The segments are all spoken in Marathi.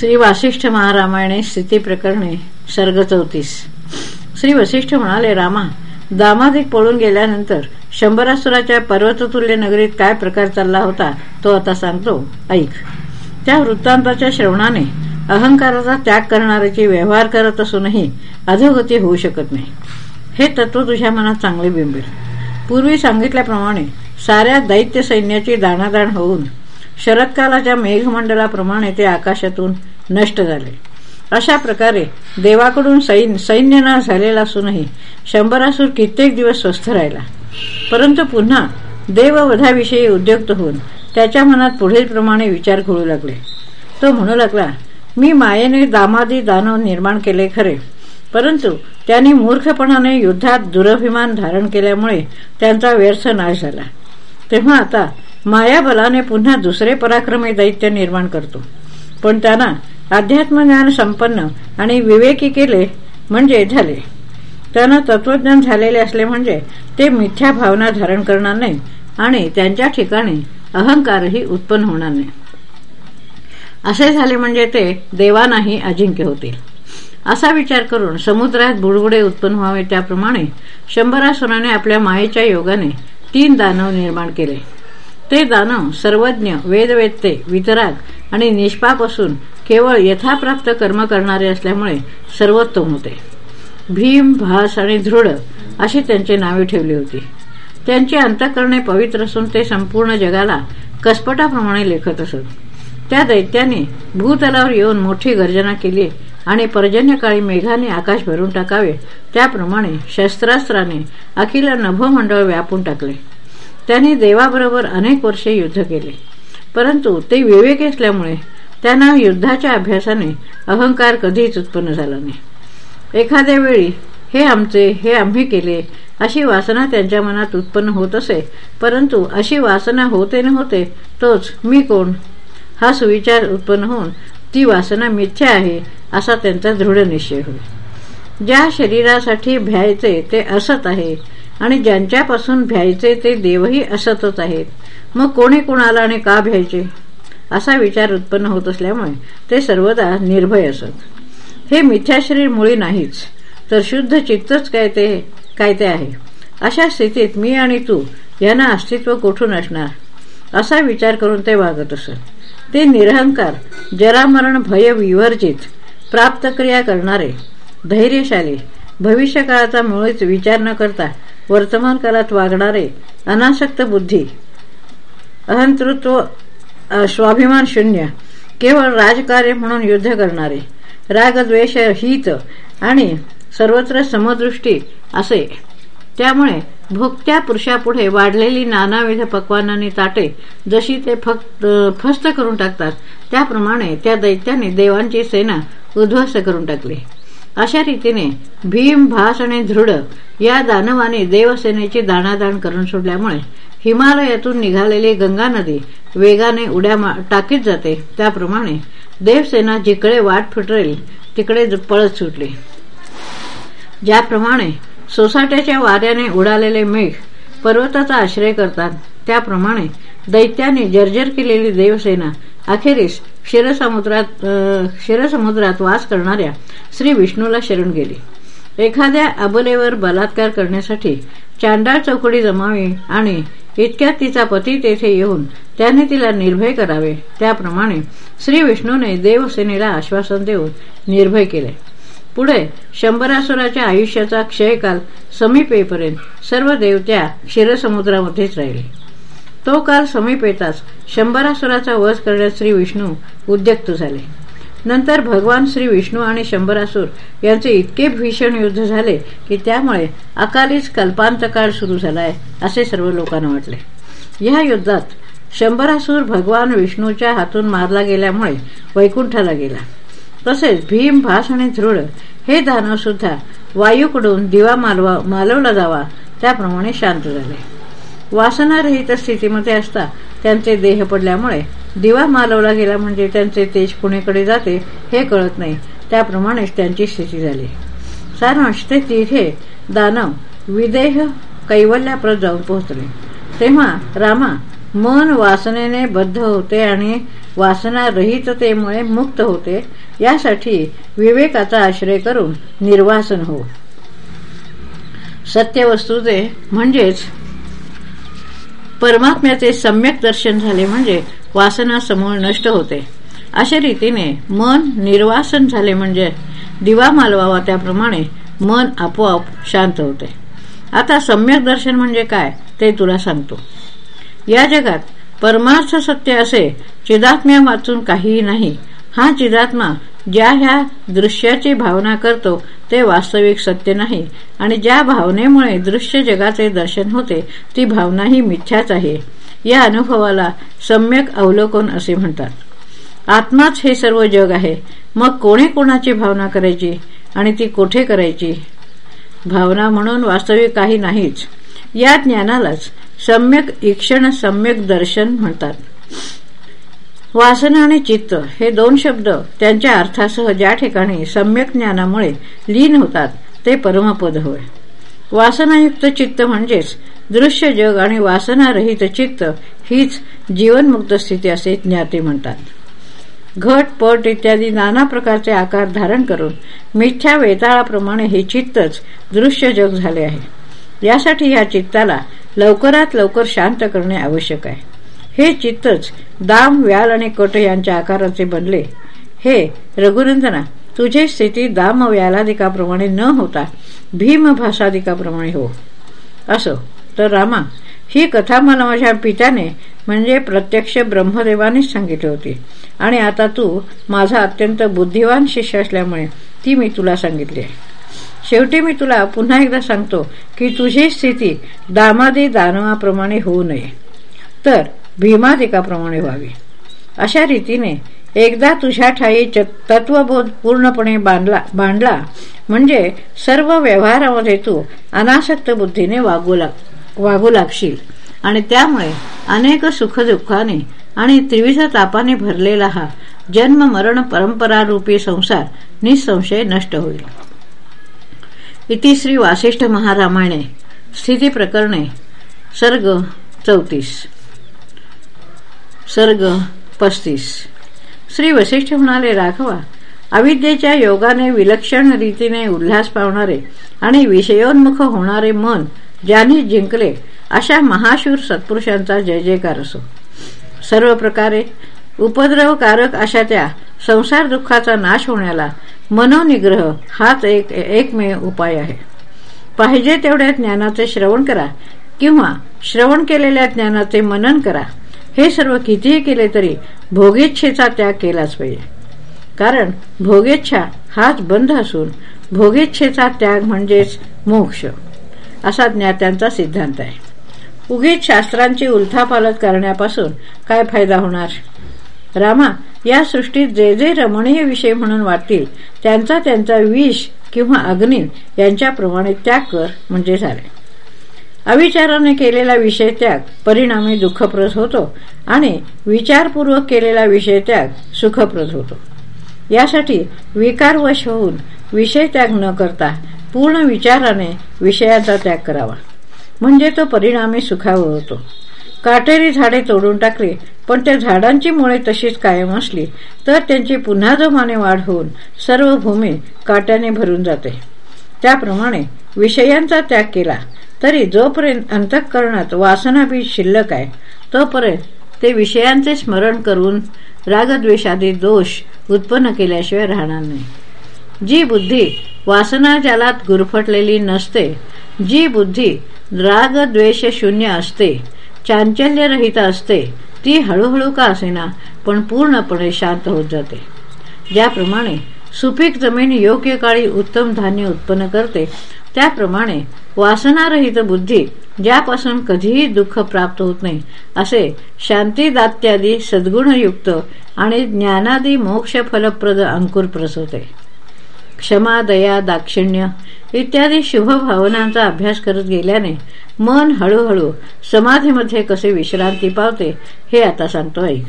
श्री वासिष्ठ महारामायणे स्थिती प्रकरणे सर्ग चौतीस. श्री वसिष्ठ म्हणाले रामा दामाधिक पळून गेल्यानंतर शंभरासुराच्या पर्वततुल्य नगरीत काय प्रकार चालला होता तो आता सांगतो. ऐक. त्या वृत्तांताच्या श्रवणाने अहंकाराचा त्याग करणाऱ्याची व्यवहार करत असूनही अधोगती होऊ शकत नाही. हे तत्व तुझ्या मनात चांगले बिंबेल. पूर्वी सांगितल्याप्रमाणे साऱ्या दैत्य सैन्याची दाणादाण होऊन शरत्कालाच्या मेघमंडलाप्रमाणे ते आकाशातून नष्ट झाले. अशा प्रकारे देवाकडून सैन्य सैन्यनाश झालेला असूनही शंभरासूर कित्येक दिवस स्वस्थ राहिला. परंतु पुन्हा देववधाविषयी उद्युक्त होऊन त्याच्या मनात पुढील प्रमाणे विचार करू लागले. तो म्हणू लागला मी मायेने दामादी दानव निर्माण केले खरे परंतु त्यांनी मूर्खपणाने युद्धात दुरभिमान धारण केल्यामुळे त्यांचा व्यर्थ नाश झाला. तेव्हा आता मायाबलाने पुन्हा दुसरे पराक्रमी दैत्य निर्माण करतो. पण त्यांना अध्यात्मज्ञान संपन्न आणि विवेकी केले म्हणजे झाले. त्यांना तत्वज्ञान झालेले असले म्हणजे ते मिथ्या भावना धारण करणार नाही आणि त्यांच्या ठिकाणी अहंकारही उत्पन्न होणार नाही. असे झाले म्हणजे ते देवानाही अजिंक्य होतील. असा विचार करून समुद्रात बुडबुडे उत्पन्न व्हावे त्याप्रमाणे शंभरासुराने आपल्या मायेच्या योगाने तीन दानव निर्माण केले. ते दानव सर्वज्ञ वेदवेत्ते वितराग आणि निष्पाप असून केवळ यथाप्राप्त कर्म करणारे असल्यामुळे सर्वोत्तम होते. भीम भास आणि दृढ अशी त्यांची नावे ठेवली होती. त्यांची अंतकरणे पवित्र असून ते संपूर्ण जगाला कसपटाप्रमाणे लेखत असत. त्या दैत्याने भूतलावर येऊन मोठी गर्जना केली आणि पर्जन्यकाळी मेघाने आकाश भरून टाकावे. त्याप्रमाणे शस्त्रास्त्राने अखिल नभमंडळ व्यापून टाकले. त्यांनी देवाबरोबर अनेक वर्षे युद्ध केले. परंतु ते विवेक असल्यामुळे त्यांना युद्धाच्या अभ्यासाने अहंकार कधीच उत्पन्न झाला नाही. एखाद्या वेळी हे आमचे हे आम्ही केले अशी वासना त्यांच्या मनात उत्पन्न होत असे परंतु अशी वासना होते न होते तोच मी कोण? हा सुविचार उत्पन्न होऊन ती वासना मिथ्या आहे असा त्यांचा दृढ निश्चय होईल ज्या शरीरासाठी भ्यायचे ते असत आहे आणि ज्यांच्यापासून भ्यायचे ते देवही असतच आहेत. मग कोणी कोणाला आणि का भ्यायचे? असा विचार उत्पन्न होत असल्यामुळे ते सर्वदा निर्भय असत. हे मिथ्या शरीर मुळी नाहीच तर शुद्ध चित्तच काय ते काय ते आहे? अशा स्थितीत मी आणि तू यांना अस्तित्व कुठून असणार? असा विचार करून ते वागत असत. ते निरहंकार जरामरण भय विवर्जित प्राप्तक्रिया करणारे धैर्यशाली भविष्यकाळाचा मुळीच विचार न करता वर्तमान काळात वागणारे अनासक्त बुद्धी अहंतृत्व स्वाभिमान शून्य. केवळ राजकार्य म्हणून युद्ध करणारे रागद्वेष हित आणि सर्वत्र समदृष्टी असे. त्यामुळे भोगत्या पुरुषापुढे वाढलेली नानाविध पक्वानांनी ताटे जशी ते फक्त फस्त करून टाकतात त्याप्रमाणे त्या दैत्याने देवांची सेना उद्ध्वस्त करून टाकली. अशा रीतीने भीम भास आणि दृढ या दानवाने देवसेनेची दाणादाण करून सोडल्यामुळे हिमालयातून निघालेली गंगा नदी वेगाने उड्या टाकीत जाते. त्याप्रमाणे देवसेना जिकडे वाट फुटरेल तिकडे पळत सुटली. ज्याप्रमाणे सोसाट्याच्या वाऱ्याने उडालेले मेघ पर्वताचा आश्रय करतात त्याप्रमाणे दैत्याने जर्जर केलेली देवसेना अखेरीस क्षीरसमुद्रात क्षीरसमुद्रात वास करणाऱ्या श्री विष्णूला शरण गेली. एखाद्या अबलेवर बलात्कार करण्यासाठी चांडाळ चौकडी जमावी आणि इतक्यात तिचा पती तेथे येऊन त्याने तिला निर्भय करावे. त्याप्रमाणे श्री विष्णूने देवसेनेला आश्वासन देऊन निर्भय केले. पुढे शंभरासुराच्या आयुष्याचा क्षयकाल समीप येईपर्यंत सर्व देवत्या क्षीरसमुद्रामध्येच राहिले. तो काल समीप येताच शंभरासुराचा वध करण्यास श्री विष्णू उद्यक्त झाले. नंतर भगवान श्री विष्णू आणि शंभरासूर यांचे इतके भीषण युद्ध झाले की त्यामुळे अकालीच कल्पांतकाळ सुरू झालाय असे सर्व लोकांना वाटले. या युद्धात शंभरासूर भगवान विष्णूच्या हातून मारला गेल्यामुळे वैकुंठाला गेला. तसेच भीम भास आणि दृढ हे दानव सुद्धा वायूकडून दिवा मालवा मालवला जावा त्याप्रमाणे शांत झाले. वासनारहित स्थितीमध्ये असता त्यांचे देह पडल्यामुळे दिवा मालवला गेला म्हणजे त्यांचे तेज कुणीकडे जाते हे कळत नाही. त्याप्रमाणेच त्यांची स्थिती झाली. सारांश ते तिघे दानव विदेह कैवल्याप्रत जाऊन पोहोचले. तेव्हा रामा मन वासनेने बद्ध होते आणि वासनारहिततेमुळे मुक्त होते. यासाठी विवेकाचा आश्रय करून निर्वासन हो. सत्यवस्तूचे म्हणजेच परमात्म्याचे सम्यक दर्शन झाले म्हणजे वासना समूळ नष्ट होते. अशा रीतीने मन निर्वासन झाले म्हणजे दिवा मालवावा त्याप्रमाणे मन आपोआप शांत होते. आता सम्यक दर्शन म्हणजे काय ते तुला सांगतो. या जगात परमार्थ सत्य असे चिदात्म्या वाचून काहीही नाही. हा चिदात्मा ज्या ह्या दृश्याची भावना करतो ते वास्तविक सत्य नाही. आणि ज्या भावनेमुळे दृश्य जगाचे दर्शन होते ती भावना ही मिथ्याच आहे. या अनुभवाला सम्यक अवलोकन असे म्हणतात. आत्माच हे सर्व जग आहे. मग कोणी कोणाची भावना करायची? आणि ती कोठे करायची? भावना म्हणून वास्तविक काही नाहीच. या ज्ञानालाच सम्यक ईक्षण सम्यक दर्शन म्हणतात. वासना आणि चित्त हे दोन शब्द त्यांच्या अर्थासह ज्या ठिकाणी सम्यक ज्ञानामुळे लीन होतात ते परमपद होय. वासनायुक्त चित्त म्हणजेच दृश्य जग आणि वासनारहित चित्त हीच जीवनमुक्त स्थिती असे ज्ञाते म्हणतात. घट पट इत्यादी नाना प्रकारचे आकार धारण करून मिथ्या वेताळाप्रमाणे हे चित्तच दृश्य जग झाले आहे. यासाठी या चित्ताला लवकरात लवकर शांत करणे आवश्यक आहे. हे चित्तच दाम व्याल आणि कट यांच्या आकाराचे बनले. हे रघुनंदना तुझी स्थिती दाम व्यालादिकाप्रमाणे न होता भीम भाषादिकाप्रमाणे हो. असो तर रामा ही कथा मला माझ्या पित्याने म्हणजे प्रत्यक्ष ब्रह्मदेवानेच सांगितली होती. आणि आता तू माझा अत्यंत बुद्धिवान शिष्य असल्यामुळे ती मी तुला सांगितली आहे. शेवटी मी तुला पुन्हा एकदा सांगतो की तुझी स्थिती दामादी दानवाप्रमाणे होऊ नये. तर भीमादिकाप्रमाणे व्हावी. अशा रीतीने एकदा तुझ्या ठाई तत्वबोध पूर्णपणे बांधला बांधला म्हणजे सर्व व्यवहारामध्ये तू अनासक्त बुद्धीने वागू लाग वागू लागशील. आणि त्यामुळे अनेक सुखदुःखाने आणि त्रिविध तापाने भरलेला हा जन्म मरण परंपरारूपी संसार निसंशय नष्ट होईल. इति श्री वासिष्ठ महारामायणे स्थिती प्रकरणे सर्ग चौतीस. सर्ग पस्तीस. श्री वशिष्ठ म्हणाले राघवा अविद्येच्या योगाने विलक्षण रीतीने उल्हास पावणारे आणि विषयोन्मुख होणारे मन ज्यांनी जिंकले अशा महाशूर सत्पुरुषांचा जय जयकार असो. सर्व प्रकारे उपद्रवकारक अशा त्या संसार दुःखाचा नाश होण्याला मनोनिग्रह हाच एक एकमेव उपाय आहे. पाहिजे तेवढ्या ज्ञानाचे श्रवण करा किंवा श्रवण केलेल्या ज्ञानाचे मनन करा. हे सर्व कितीही केले तरी भोगेच्छेचा त्याग केलाच पाहिजे. कारण भोगेच्छा हाच बंध असून भोगेच्छेचा त्याग म्हणजेच मोक्ष असा ज्ञात्यांचा सिद्धांत आहे. उगीच शास्त्रांची उलथापालत करण्यापासून काय फायदा होणार? रामा या सृष्टीत जे जे रमणीय विषय म्हणून वाटतील त्यांचा त्यांचा विष किंवा अग्नी यांच्याप्रमाणे त्याग कर म्हणजे झाले. अविचाराने केलेला विषय त्याग परिणामी दुःखप्रद होतो आणि विचारपूर्वक केलेला विषय त्याग सुखप्रद होतो. यासाठी विकारवश होऊन विषय त्याग न करता पूर्ण विचाराने विषयाचा त्याग करावा. म्हणजे तो परिणामी सुखावर होतो. काटेरी झाडे तोडून टाकली पण त्या झाडांची मुळे तशीच कायम असली तर त्यांची पुन्हा जोमाने वाढ होऊन सर्व भूमी काट्याने भरून जाते. त्याप्रमाणे विषयांचा त्याग केला तरी जोपर्यंत अंतःकरणात वासनाबीज शिल्लक आहे तोपर्यंत ते विषयांचे स्मरण करून रागद्वेषादी दोष उत्पन्न केल्याशिवाय राहणार नाही. जी बुद्धी वासनाजालात गुरफटलेली नसते जी बुद्धी राग द्वेष शून्य असते चांचल्यरहित असते ती हळूहळू का असेना पण पूर्णपणे शांत होत जाते. ज्याप्रमाणे सुपीक जमीन योग्य काळी उत्तम धान्य उत्पन्न करते त्याप्रमाणे वासनारहित बुद्धी ज्यापासून कधीही दुःख प्राप्त होत नाही असे शांतीदात्यादी सद्गुणयुक्त आणि ज्ञानादी मोक्ष फलप्रद अंकुर प्रसवते. क्षमा दया दाक्षिण्य इत्यादी शुभ भावनांचा अभ्यास करत गेल्याने मन हळूहळू समाधीमध्ये कसे विश्रांती पावते हे आता सांगतो ऐक.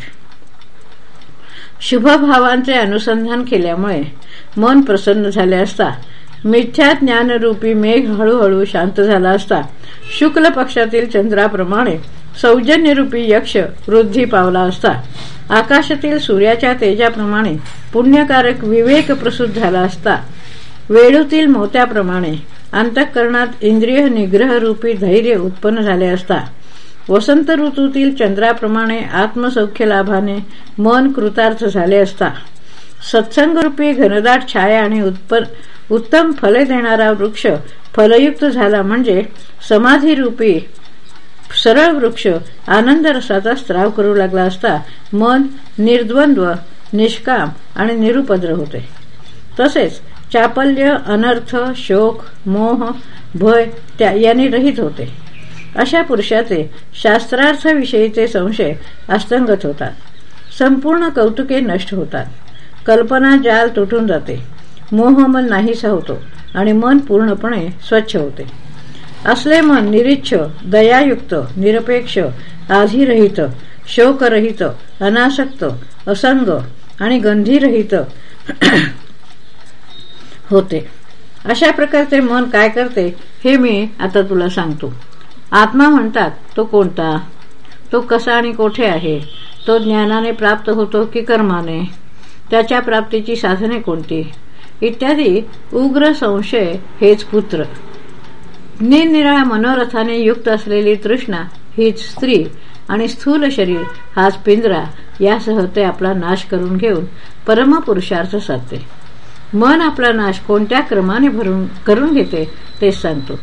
शुभ भावांचे अनुसंधान केल्यामुळे मन प्रसन्न झाले असता मिथ्या ज्ञानरूपी मेघ हळूहळू शांत झाला असता. शुक्ल पक्षातील चंद्राप्रमाणे सौजन्यरूपी यक्ष वृद्धी पावला असता. आकाशातील सूर्याच्या तेजाप्रमाणे पुण्यकारक विवेक प्रसूत झाला असता. वेळूतील मोत्याप्रमाणे अंतःकरणात इंद्रिय निग्रहरूपी धैर्य उत्पन्न झाले असता. वसंत ऋतूतील चंद्राप्रमाणे आत्मसौख्य लाभाने मन कृतार्थ झाले असता. सत्संगरूपी घनदाट छाया आणि उत्पन्न उत्तम फले देणारा वृक्ष फलयुक्त झाला म्हणजे समाधीरूपी सरळ वृक्ष आनंद रसाचा स्त्राव करू लागला असता मन निर्द्वंद्व निष्काम आणि निरुपद्र होते. तसेच चापल्य अनर्थ शोक मोह भय त्या यांनी रहित होते. अशा पुरुषाचे शास्त्रार्थविषयीचे संशय अस्तंगत होतात. संपूर्ण कौतुके नष्ट होतात. कल्पना जाल तुटून जाते. मोहमन नाहीसा होतो आणि मन पूर्णपणे स्वच्छ होते. असले मन निरीच्छ दयायुक्त निरपेक्ष आधीरहित शोकरहित अनासक्त असंग आणि गंधीरहित होते. अशा प्रकारचे मन काय करते हे मी आता तुला सांगतो. आत्मा म्हणतात तो कोणता? तो कसा आणि कोठे आहे? तो ज्ञानाने प्राप्त होतो की कर्माने? त्याच्या प्राप्तीची साधने कोणती? इत्यादी उग्र संशय हेच पुत्र. निरनिराळ्या मनोरथाने युक्त असलेली तृष्णा हीच स्त्री आणि स्थूल शरीर हाच पिंजरा यासह ते आपला नाश करून घेऊन परमपुरुषार्थ साधते. मन आपला नाश कोणत्या क्रमाने भरून करून घेते तेच सांगतो.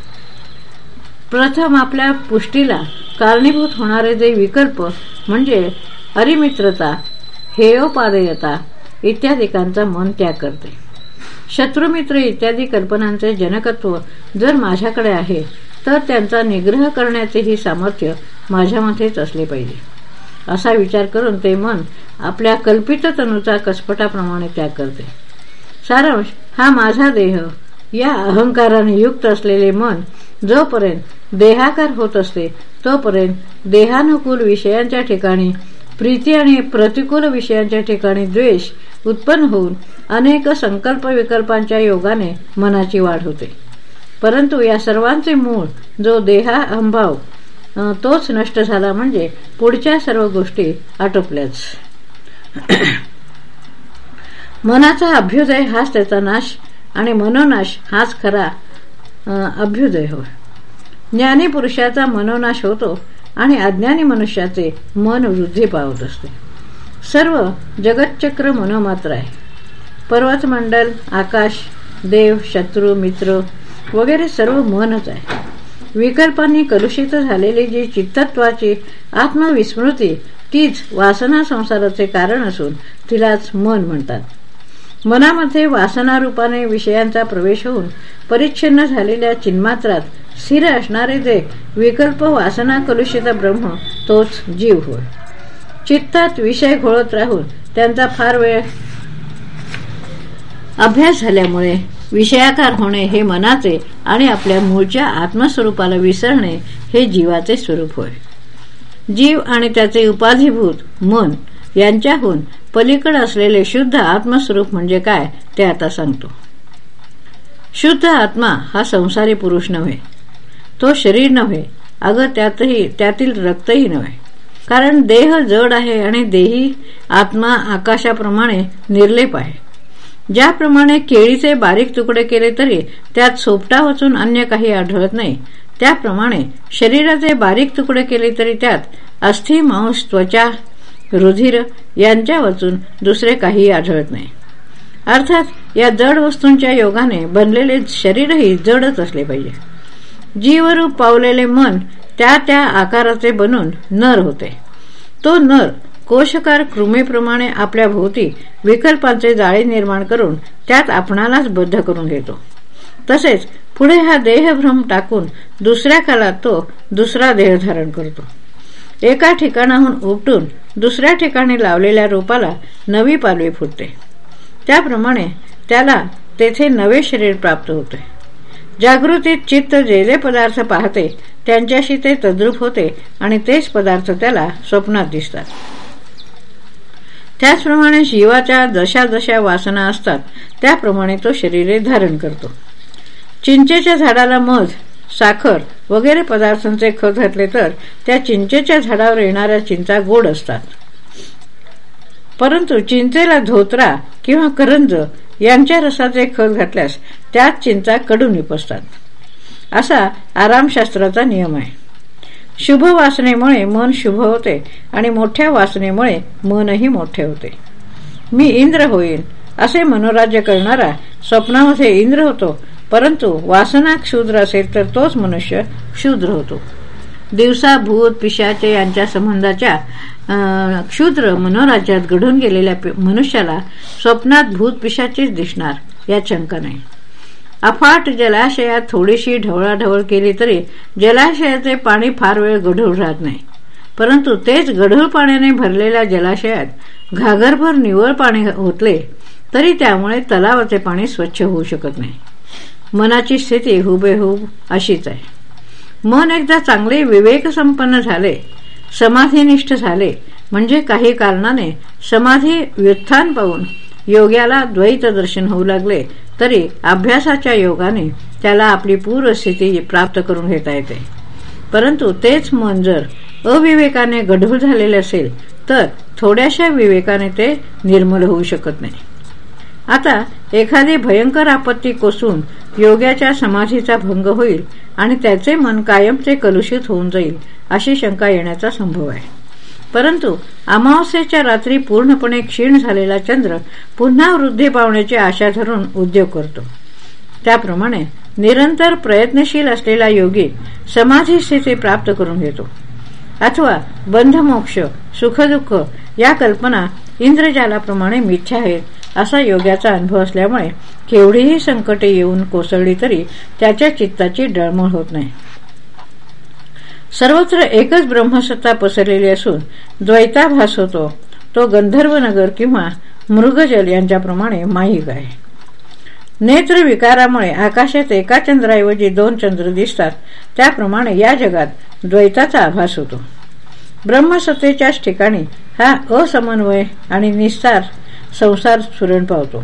प्रथम आपल्या पुष्टीला कारणीभूत होणारे जे विकल्प म्हणजे अरिमित्रता हेयोपादयता इत्यादिकांचा मन त्याग करते. शत्रुमित्र इत्यादी कल्पनांचे जनकत्व जर माझ्याकडे आहे तर त्यांचा निग्रह करण्याचेही सामर्थ्य माझ्यामध्येच असले पाहिजे. असा विचार करून ते मन आपल्या कल्पित तनुचा कसपटाप्रमाणे त्याग करते. सारांश हा माझा देह या अहंकाराने युक्त असलेले मन जोपर्यंत देहाकार होत असते तोपर्यंत देहानुकूल विषयांच्या ठिकाणी प्रीती आणि प्रतिकूल विषयांच्या ठिकाणी द्वेष उत्पन्न होऊन अनेक संकल्प विकल्पांच्या योगाने मनाची वाढ होते. परंतु या सर्वांचे मूळ जो देहा अंभाव तोच नष्ट झाला म्हणजे पुढच्या सर्व गोष्टी आटोपल्याच. मनाचा अभ्युदय हाच त्याचा नाश आणि मनोनाश हाच खरा अभ्युदय होय. ज्ञानी पुरुषाचा मनोनाश होतो आणि अज्ञानी मनुष्याचे मन वृद्धी पावत असते. सर्व जगतचक्र मनोमात्र आहे. पर्वतमंडल आकाश देव शत्रू मित्र वगैरे सर्व मनच आहे. विकल्पांनी कलुषित झालेली जी चित्तत्वाची आत्मविस्मृती तीच वासना संसाराचे कारण असून तिलाच मन म्हणतात. मनामध्ये वासनारूपाने विषयांचा प्रवेश होऊन परिच्छिन्न झालेल्या चिन्मात्रात स्थिर असणारे जे विकल्प वासना कलुषित ब्रह्म तोच जीव होय. चित्तात विषय घोळत राहून त्यांचा फार वेळ अभ्यास झाल्यामुळे विषयाकार होणे हे मनाचे आणि आपल्या मूळच्या आत्मस्वरूपाला विसरणे हे जीवाचे स्वरूप होय. जीव आणि त्याचे उपाधिभूत मन यांच्याहून पलीकड असलेले शुद्ध आत्मस्वरूप म्हणजे काय ते आता सांगतो. शुद्ध आत्मा हा संसारी पुरुष नव्हे. तो शरीर नव्हे अगं त्यातही त्यातील रक्तही नव्हे. कारण देह जड आहे आणि देही आत्मा आकाशाप्रमाणे निर्लेप आहे. ज्याप्रमाणे केळीचे बारीक तुकडे केले तरी त्यात सोपटा वाचून अन्य काही आढळत नाही. त्याप्रमाणे शरीराचे बारीक तुकडे केले तरी त्यात अस्थि मांस त्वचा रुधिर यांच्या वाचून दुसरे काही आढळत नाही. अर्थात या जड वस्तूंच्या योगाने बनलेले शरीरही जडच असले पाहिजे. जीवरूप पावलेले मन त्या त्या आकाराचे बनून नर होते. तो नर कोशकार कृमीप्रमाणे आपल्या भोवती विकल्पांचे जाळे निर्माण करून त्यात आपणालाच बद्ध करून घेतो. तसेच पुढे हा देहभ्रम टाकून दुसऱ्या कालात तो दुसरा देह धारण करतो. एका ठिकाणाहून उपटून दुसऱ्या ठिकाणी लावलेल्या रोपाला नवी पालवी फुटते. त्याप्रमाणे त्याला तेथे नवे शरीर प्राप्त होते. जागृतीत चित्त जे जे पदार्थ पाहते त्यांच्याशी ते तद्रूप होते आणि तेच पदार्थ त्याला स्वप्नात दिसतात. त्याचप्रमाणे जीवाच्या जशा जशा वासना असतात त्याप्रमाणे तो शरीरे धारण करतो. चिंचेच्या झाडाला मध साखर वगैरे पदार्थांचे खत घातले तर त्या चिंचेच्या झाडावर येणाऱ्या चिंचा गोड असतात. परंतु चिंचेला धोत्रा किंवा करंज यांच्या रसाचे खत घातल्यास त्यात चिंता कडू निपसतात. असा आरामशास्त्राचा नियम आहे. शुभ वासनेमुळे मन शुभ होते आणि मोठ्या वासनेमुळे मनही मोठे होते. मी इंद्र होईल असे मनोराज्य करणारा स्वप्नामध्ये इंद्र होतो परंतु वासना क्षुद्र असेल तर तोच मनुष्य क्षुद्र होतो. दिवसा भूत पिशाचे यांच्या संबंधाच्या क्षुद्र मनोराज्यात घडून गेलेल्या मनुष्याला स्वप्नात भूत पिशाचीच दिसणार यात शंका नाही. अफाट जलाशयात थोडीशी ढवळाढवळ केली तरी जलाशयाचे पाणी फार वेळ गढूळ राहत नाही. परंतु तेच गढूळ पाण्याने भरलेल्या जलाशयात घागरभर निवळ पाणी होतले तरी त्यामुळे तलावाचे पाणी स्वच्छ होऊ शकत नाही. मनाची स्थिती हुबेहूब अशीच आहे. मन एकदा चांगले विवेकसंपन्न झाले समाधीनिष्ठ झाले म्हणजे काही कारणाने समाधी व्युत्थान पाहून योग्याला द्वैत दर्शन होऊ लागले तरी अभ्यासाच्या योगाने त्याला आपली पूर्वस्थिती प्राप्त करून घेता येते. परंतु तेच मन जर अविवेकाने गढूळ झालेले असेल तर थोड्याशा विवेकाने ते निर्मल होऊ शकत नाही. आता एखादी भयंकर आपत्ती कोसून योग्याच्या समाधीचा भंग होईल आणि त्याचे मन कायमचे कलुषित होऊन जाईल अशी शंका येण्याचा संभव आहे. परंतु अमावस्येच्या रात्री पूर्णपणे क्षीण झालेला चंद्र पुन्हा वृद्धी पावण्याची आशा धरून उद्योग करतो. त्याप्रमाणे निरंतर प्रयत्नशील असलेला योगी समाधी स्थिती प्राप्त करून घेतो. अथवा बंधमोक्ष सुखदुःख या कल्पना इंद्रजालाप्रमाणे मिथ्या आहेत असा योग्याचा अनुभव असल्यामुळे केवढीही संकटे येऊन कोसळली तरी त्याच्या चित्ताची डळमळ होत नाही. सर्वत्र एकच ब्रह्मसत्ता पसरलेली असून द्वैताभास होतो. तो गंधर्वनगर किंवा मृगजल यांच्याप्रमाणे माहीक आहे. नेत्र विकारामुळे आकाशात एका चंद्राऐवजी दोन चंद्र दिसतात. त्याप्रमाणे या जगात द्वैताचा आभास होतो. ब्रह्मसत्तेच्याच ठिकाणी हा असमन्वय आणि निस्तार संसार स्फुरण पावतो.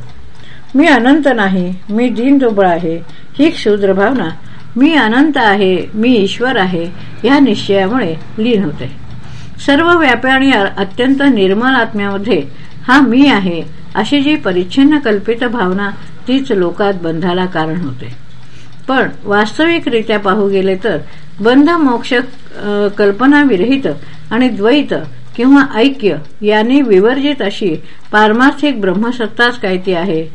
मी अनंत नाही मी दुबळ आहे ही क्षुद्र भावना. मी अनंत आहे मी ईश्वर आहे या निश्चयामुळे लीन होते. सर्व व्यापी आणि अत्यंत निर्मल आत्म्यामध्ये हा मी आहे अशी जी परिच्छिन्न कल्पित भावना तीच लोकात बंधाला कारण होते. पण वास्तविकरित्या पाहू गेले तर बंध मोक्ष कल्पनाविरहित आणि द्वैत किंवा ऐक्य याने विवर्जित अशी पारमार्थिक ब्रह्मसत्ताच काय ती आहे?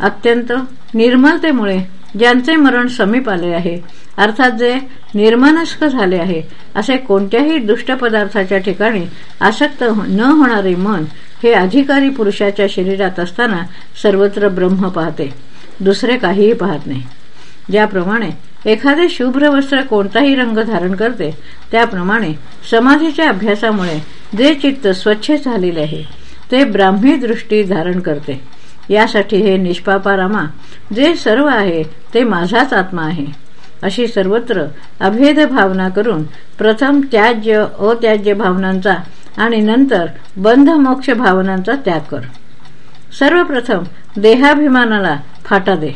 अत्यंत निर्मलतेमुळे ज्यांचे मरण समीप आले आहे अर्थात जे निर्मानस्क झाले आहे असे कोणत्याही दुष्ट पदार्थाच्या ठिकाणी आसक्त न होणारे मन हे अधिकारी पुरुषाच्या शरीरात असताना सर्वत्र ब्रह्म पाहते दुसरे काहीही पाहत नाही. ज्याप्रमाणे एखादे शुभ्र वस्त्र कोणताही रंग धारण करते त्याप्रमाणे समाधीच्या अभ्यासामुळे जे चित्त स्वच्छ झालेले आहे ते ब्राह्मी दृष्टी धारण करते. यासाठी हे निष्पापारामा जे सर्व आहे ते माझाच आत्मा आहे. अशी सर्वत्र अभेद भावना करून प्रथम त्याज्य अत्याज्य भावनांचा आणि नंतर बंध मोक्ष भावनांचा त्याग कर. सर्वप्रथम देहाभिमानाला फाटा दे.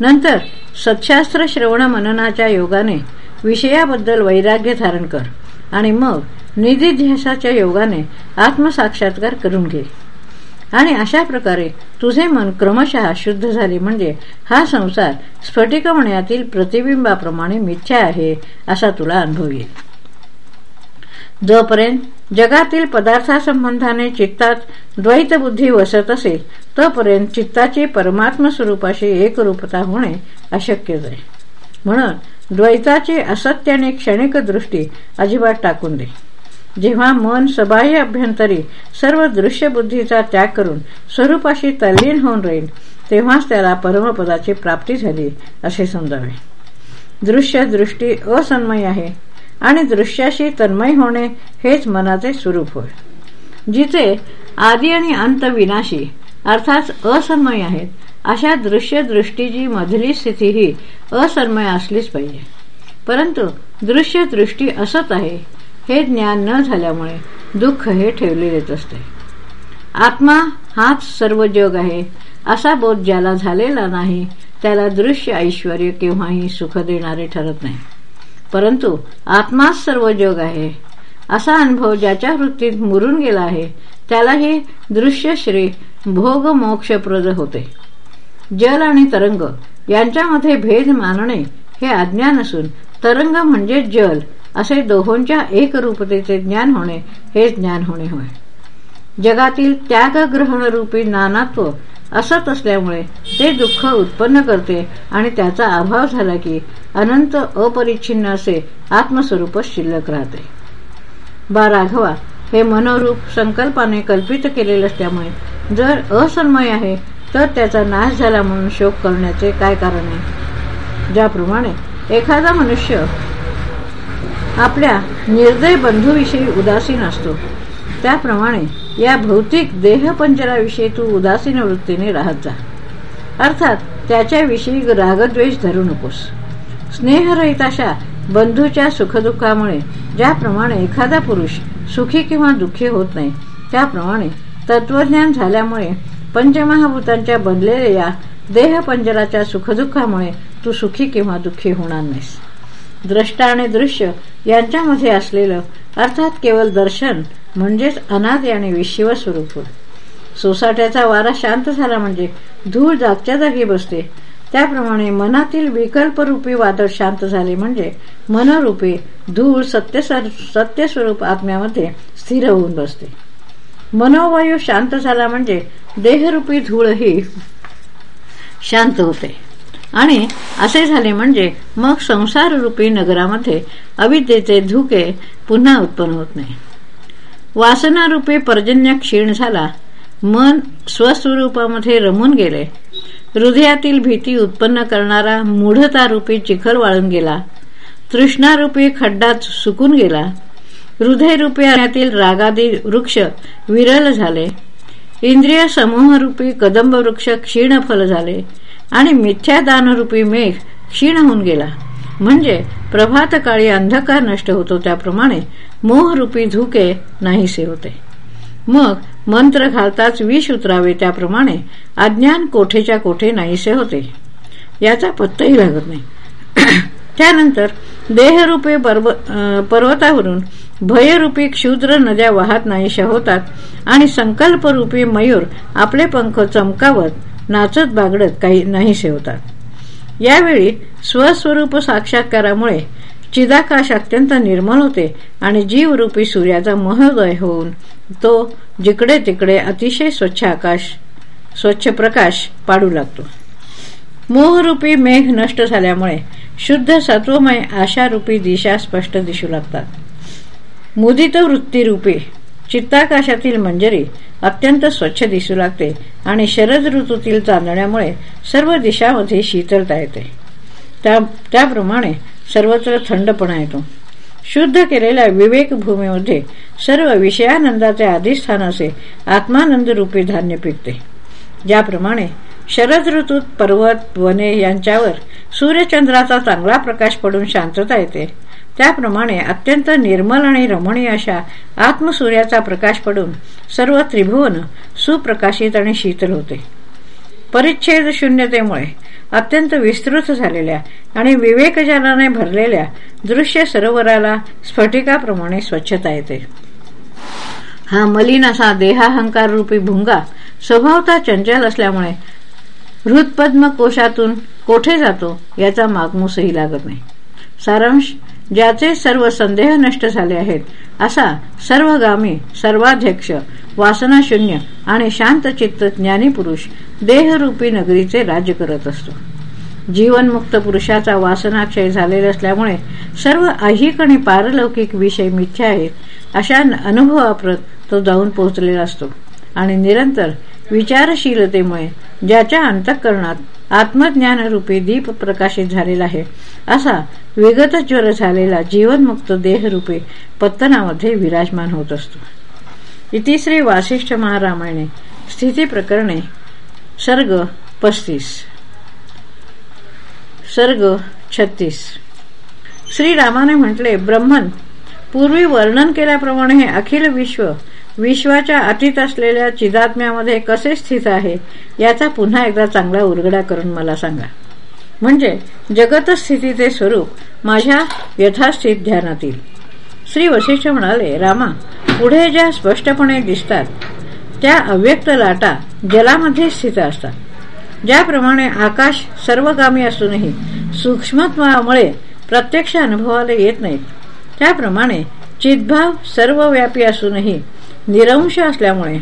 नंतर सत्शास्त्र श्रवण मननाच्या योगाने विषयाबद्दल वैराग्य धारण कर. आणि मग निधीध्यासाच्या योगाने आत्मसाक्षात्कार करून घे. आणि अशा प्रकारे तुझे मन क्रमशः शुद्ध झाले म्हणजे हा संसार स्फटिकमण्यातील प्रतिबिंबाप्रमाणे मिथ्या आहे असा तुला अनुभव येईल. जोपर्यंत जगातील पदार्थासंबंधाने चित्तात द्वैत बुद्धी वसत असेल तोपर्यंत चित्ताची परमात्म स्वरूपाशी एकरूपता होणे अशक्यच आहे म्हणून द्वैताची असत्याने क्षणिक दृष्टी अजिबात टाकून दे. जेव्हा मन सबाह्य अभ्यंतरी सर्व दृश्य बुद्धीचा त्याग करून स्वरूपाशी तल्लीन होऊन राहील तेव्हाच त्याला परमपदाची प्राप्ती झाली असे समजावे. दृश्य दृष्टी असन्मय आहे आणि दृश्याशी तन्मय होणे हेच मनाचे स्वरूप होय. जिथे आदी आणि अंत विनाशी अर्थात असन्मय आहेत अशा दृश्य दृष्टीची मधली स्थिती ही असन्मय असलीच पाहिजे. परंतु दृश्य दृष्टी असत आहे हे ज्ञान न झाल्यामुळे दुःख हे ठेवलेलेच असते. आत्मा हाच सर्व जग आहे असा बोध ज्याला झालेला नाही त्याला दृश्य ऐश्वर केव्हाही सुख देणारे ठरत नाही. परंतु आत्माच सर्व जग आहे असा अनुभव ज्याच्या वृत्तीत मुरून गेला आहे त्यालाही दृश्यश्री भोग मोक्षप्रद होते. जल आणि तरंग यांच्यामध्ये भेद मानणे हे अज्ञान असून तरंग म्हणजे जल असे दोहोंच्या एकरूपतेचे ज्ञान होणे हे ज्ञान होणे होय. जगातील त्यागग्रहणरूपी नानात्व असत असल्यामुळे ते दुःख उत्पन्न करते आणि त्याचा अभाव झाला की अनंत अपरिच्छिन्न असे आत्मस्वरूपच शिल्लक राहते. बा राघवा हे मनोरूप संकल्पाने कल्पित केलेले असल्यामुळे जर असन्मय आहे तर त्याचा नाश झाला म्हणून शोक करण्याचे काय कारण आहे? ज्याप्रमाणे एखादा मनुष्य आपल्या निर्दय बंधूविषयी उदासीन असतो त्याप्रमाणे या भौतिक देहपंजराविषयी तू उदासीन वृत्तीने राहत जा. अर्थात त्याच्याविषयी रागद्वेष धरू नकोस. स्नेहरहित अशा बंधूच्या सुखदुःखामुळे ज्याप्रमाणे एखादा पुरुष सुखी किंवा दुःखी होत नाही त्याप्रमाणे तत्वज्ञान झाल्यामुळे पंचमहाभूतांच्या बनलेल्या या देहपंजराच्या सुखदुःखामुळे तू सुखी किंवा दुःखी होणार नाहीस. द्रष्टा आणि दृश्य यांच्यामध्ये असलेलं अर्थात केवळ दर्शन म्हणजेच अनादे आणि विशिव स्वरूप सोसाट्याचा वारा शांत झाला म्हणजे धूळ जागच्या जागी बसते. त्याप्रमाणे मनातील विकल्परूपी वादळ शांत झाले म्हणजे मनरूपी धूळ सत्य सत्यस्वरूप आत्म्यामध्ये स्थिर होऊन बसते. मनोवायू शांत झाला म्हणजे देहरूपी धूळही शांत होते. आणि असे झाले म्हणजे मग संसाररूपी नगरामध्ये अविद्येचे धुके पुन्हा उत्पन्न होत नाही. वासनारूपी पर्जन्य क्षीण झाला मन स्वस्वरूपामध्ये रमून गेले हृदयातील भीती उत्पन्न करणारा मूढतारूपी चिखल वाळून गेला तृष्णारूपी खड्डात सुकून गेला हृदयरूपी रागादी वृक्ष विरल झाले. इंद्रिय समूहरूपी कदंब वृक्ष क्षीण फल झाले आणि मिथ्यादानरूपी मेघ क्षीण होऊन गेला. म्हणजे प्रभात काळी अंधकार नष्ट होतो त्याप्रमाणे मोहरूपी धुके नाहीसे होते. मग मंत्र घालताच विष उतरावे त्याप्रमाणे अज्ञान कोठेच्या कोठे नाहीसे होते. याचा पत्ताही लागत नाही. त्यानंतर देहरूपे पर्वतावरून भयरूपी क्षुद्र नद्या वाहत नाहीशा होतात आणि संकल्परूपी मयूर आपले पंख चमकावत नाचत बागडत काही नाहीसे होतात. यावेळी स्वस्वरूप साक्षात्कारामुळे चिदाकाश अत्यंत निर्मल होते आणि जीवरूपी सूर्याचा महोदय होऊन तो जिकडे तिकडे अतिशय स्वच्छ आकाश स्वच्छ प्रकाश पाडू लागतो. मोहरूपी मेघ नष्ट झाल्यामुळे शुद्ध सत्वमय आशारूपी दिशा स्पष्ट दिसू लागतात. मुदित वृत्तीरूपी चित्ताकाशातील मंजरी अत्यंत स्वच्छ दिसू लागते आणि शरद ऋतूतील चांदण्यामुळे सर्व दिशामध्ये शीतलता येते. त्याप्रमाणे सर्वत्र थंडपणा येतो. शुद्ध केलेल्या विवेक भूमीमध्ये सर्व विषयानंदाचे आदिस्थान असे आत्मानंद रूपी धान्य पिकते. ज्याप्रमाणे शरद ऋतूत पर्वत वने यांच्यावर सूर्यचंद्राचा चांगला प्रकाश पडून शांतता येते. त्याप्रमाणे अत्यंत निर्मल आणि रमणीय अशा आत्मसूर्याचा प्रकाश पडून सर्व त्रिभुवन सुप्रकाशित आणि शीतल होते. परिच्छेद शून्यतेमुळे अत्यंत विस्तृत झालेल्या आणि विवेकजनाने भरलेल्या दृश्य सरोवराला स्फटिकाप्रमाणे स्वच्छता येते. हा मलिन असा देहाहंकार रूपी भुंगा स्वभावता चंचल असल्यामुळे हृदपद्म कोशातून कोठे जातो याचा मागमूसही लागत नाही. सारांश ज्याचे सर्व संदेह नष्ट झाले आहेत असा सर्वगामी सर्वाध्यक्ष वासनाशून्य आणि शांतचित्त ज्ञानीपुरुष देहरूपी नगरीचे राज्य करत असतो. जीवनमुक्त पुरुषाचा वासनाक्षय झालेला असल्यामुळे सर्व ऐहिक आणि पारलौकिक विषय मिथ्या आहेत अशा अनुभवाप्रत तो जाऊन पोहोचलेला असतो आणि निरंतर विचारशीलतेमुळे ज्याच्या अंतःकरणात आत्मज्ञानरूपी दीप प्रकाशित झालेला आहे असा विगतज्वर झालेला जीवनमुक्त देहरूपी पत्तनामध्ये विराजमान होत असतो. इतिश्री वासिष्ठ महारामायणे स्थिती प्रकरणे सर्ग पस्तीस. सर्ग छत्तीस. श्रीरामाने म्हटले ब्रह्मन पूर्वी वर्णन केल्याप्रमाणे हे अखिल विश्व विश्वाच्या अतीत असलेल्या चिदात्म्यामध्ये कसे स्थित आहे याचा पुन्हा एकदा चांगला उरगडा करून मला सांगा. म्हणजे जगतस्थितीचे स्वरूप माझ्या यथास्थित ध्यानात येईल श्री वशिष्ठ म्हणाले रामा पुढे ज्या स्पष्टपणे दिसतात त्या अव्यक्त लाटा जलामध्ये स्थित असतात. ज्याप्रमाणे आकाश सर्वगामी असूनही सूक्ष्मत्वामुळे प्रत्यक्ष अनुभवाला येत नाहीत. त्याप्रमाणे चितभाव सर्वव्यापी असूनही निरंश असल्यामुळे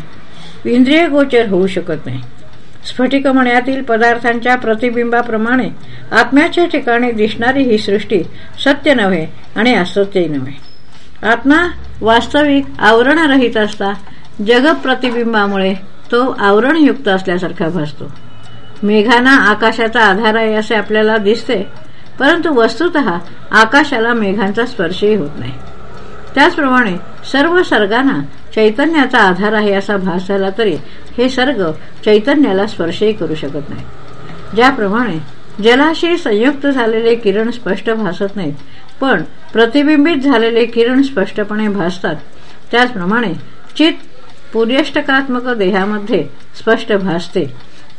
इंद्रिय गोचर होऊ शकत नाही. स्फटिकमण्यातील पदार्थांच्या प्रतिबिंबाप्रमाणे आत्म्याच्या ठिकाणी दिसणारी ही सृष्टी सत्य नव्हे आणि असत्यही नव्हे. आत्मा वास्तविक आवरणरहित असता जगप्रतिबिंबामुळे तो आवरणयुक्त असल्यासारखा भासतो. मेघांना आकाशाचा आधार आहे असे आपल्याला दिसते परंतु वस्तुत आकाशाला मेघांचा स्पर्शही होत नाही. त्याचप्रमाणे सर्व सर्गांना चैतन्याचा आधार आहे असा भास झाला तरी हे सर्ग चैतन्याला स्पर्शही करू शकत नाही. ज्याप्रमाणे जलाशी संयुक्त झालेले किरण स्पष्ट भासत नाहीत पण प्रतिबिंबित झालेले किरण स्पष्टपणे भासतात. त्याचप्रमाणे चित पुर्यष्टकात्मक देहामध्ये स्पष्ट भासते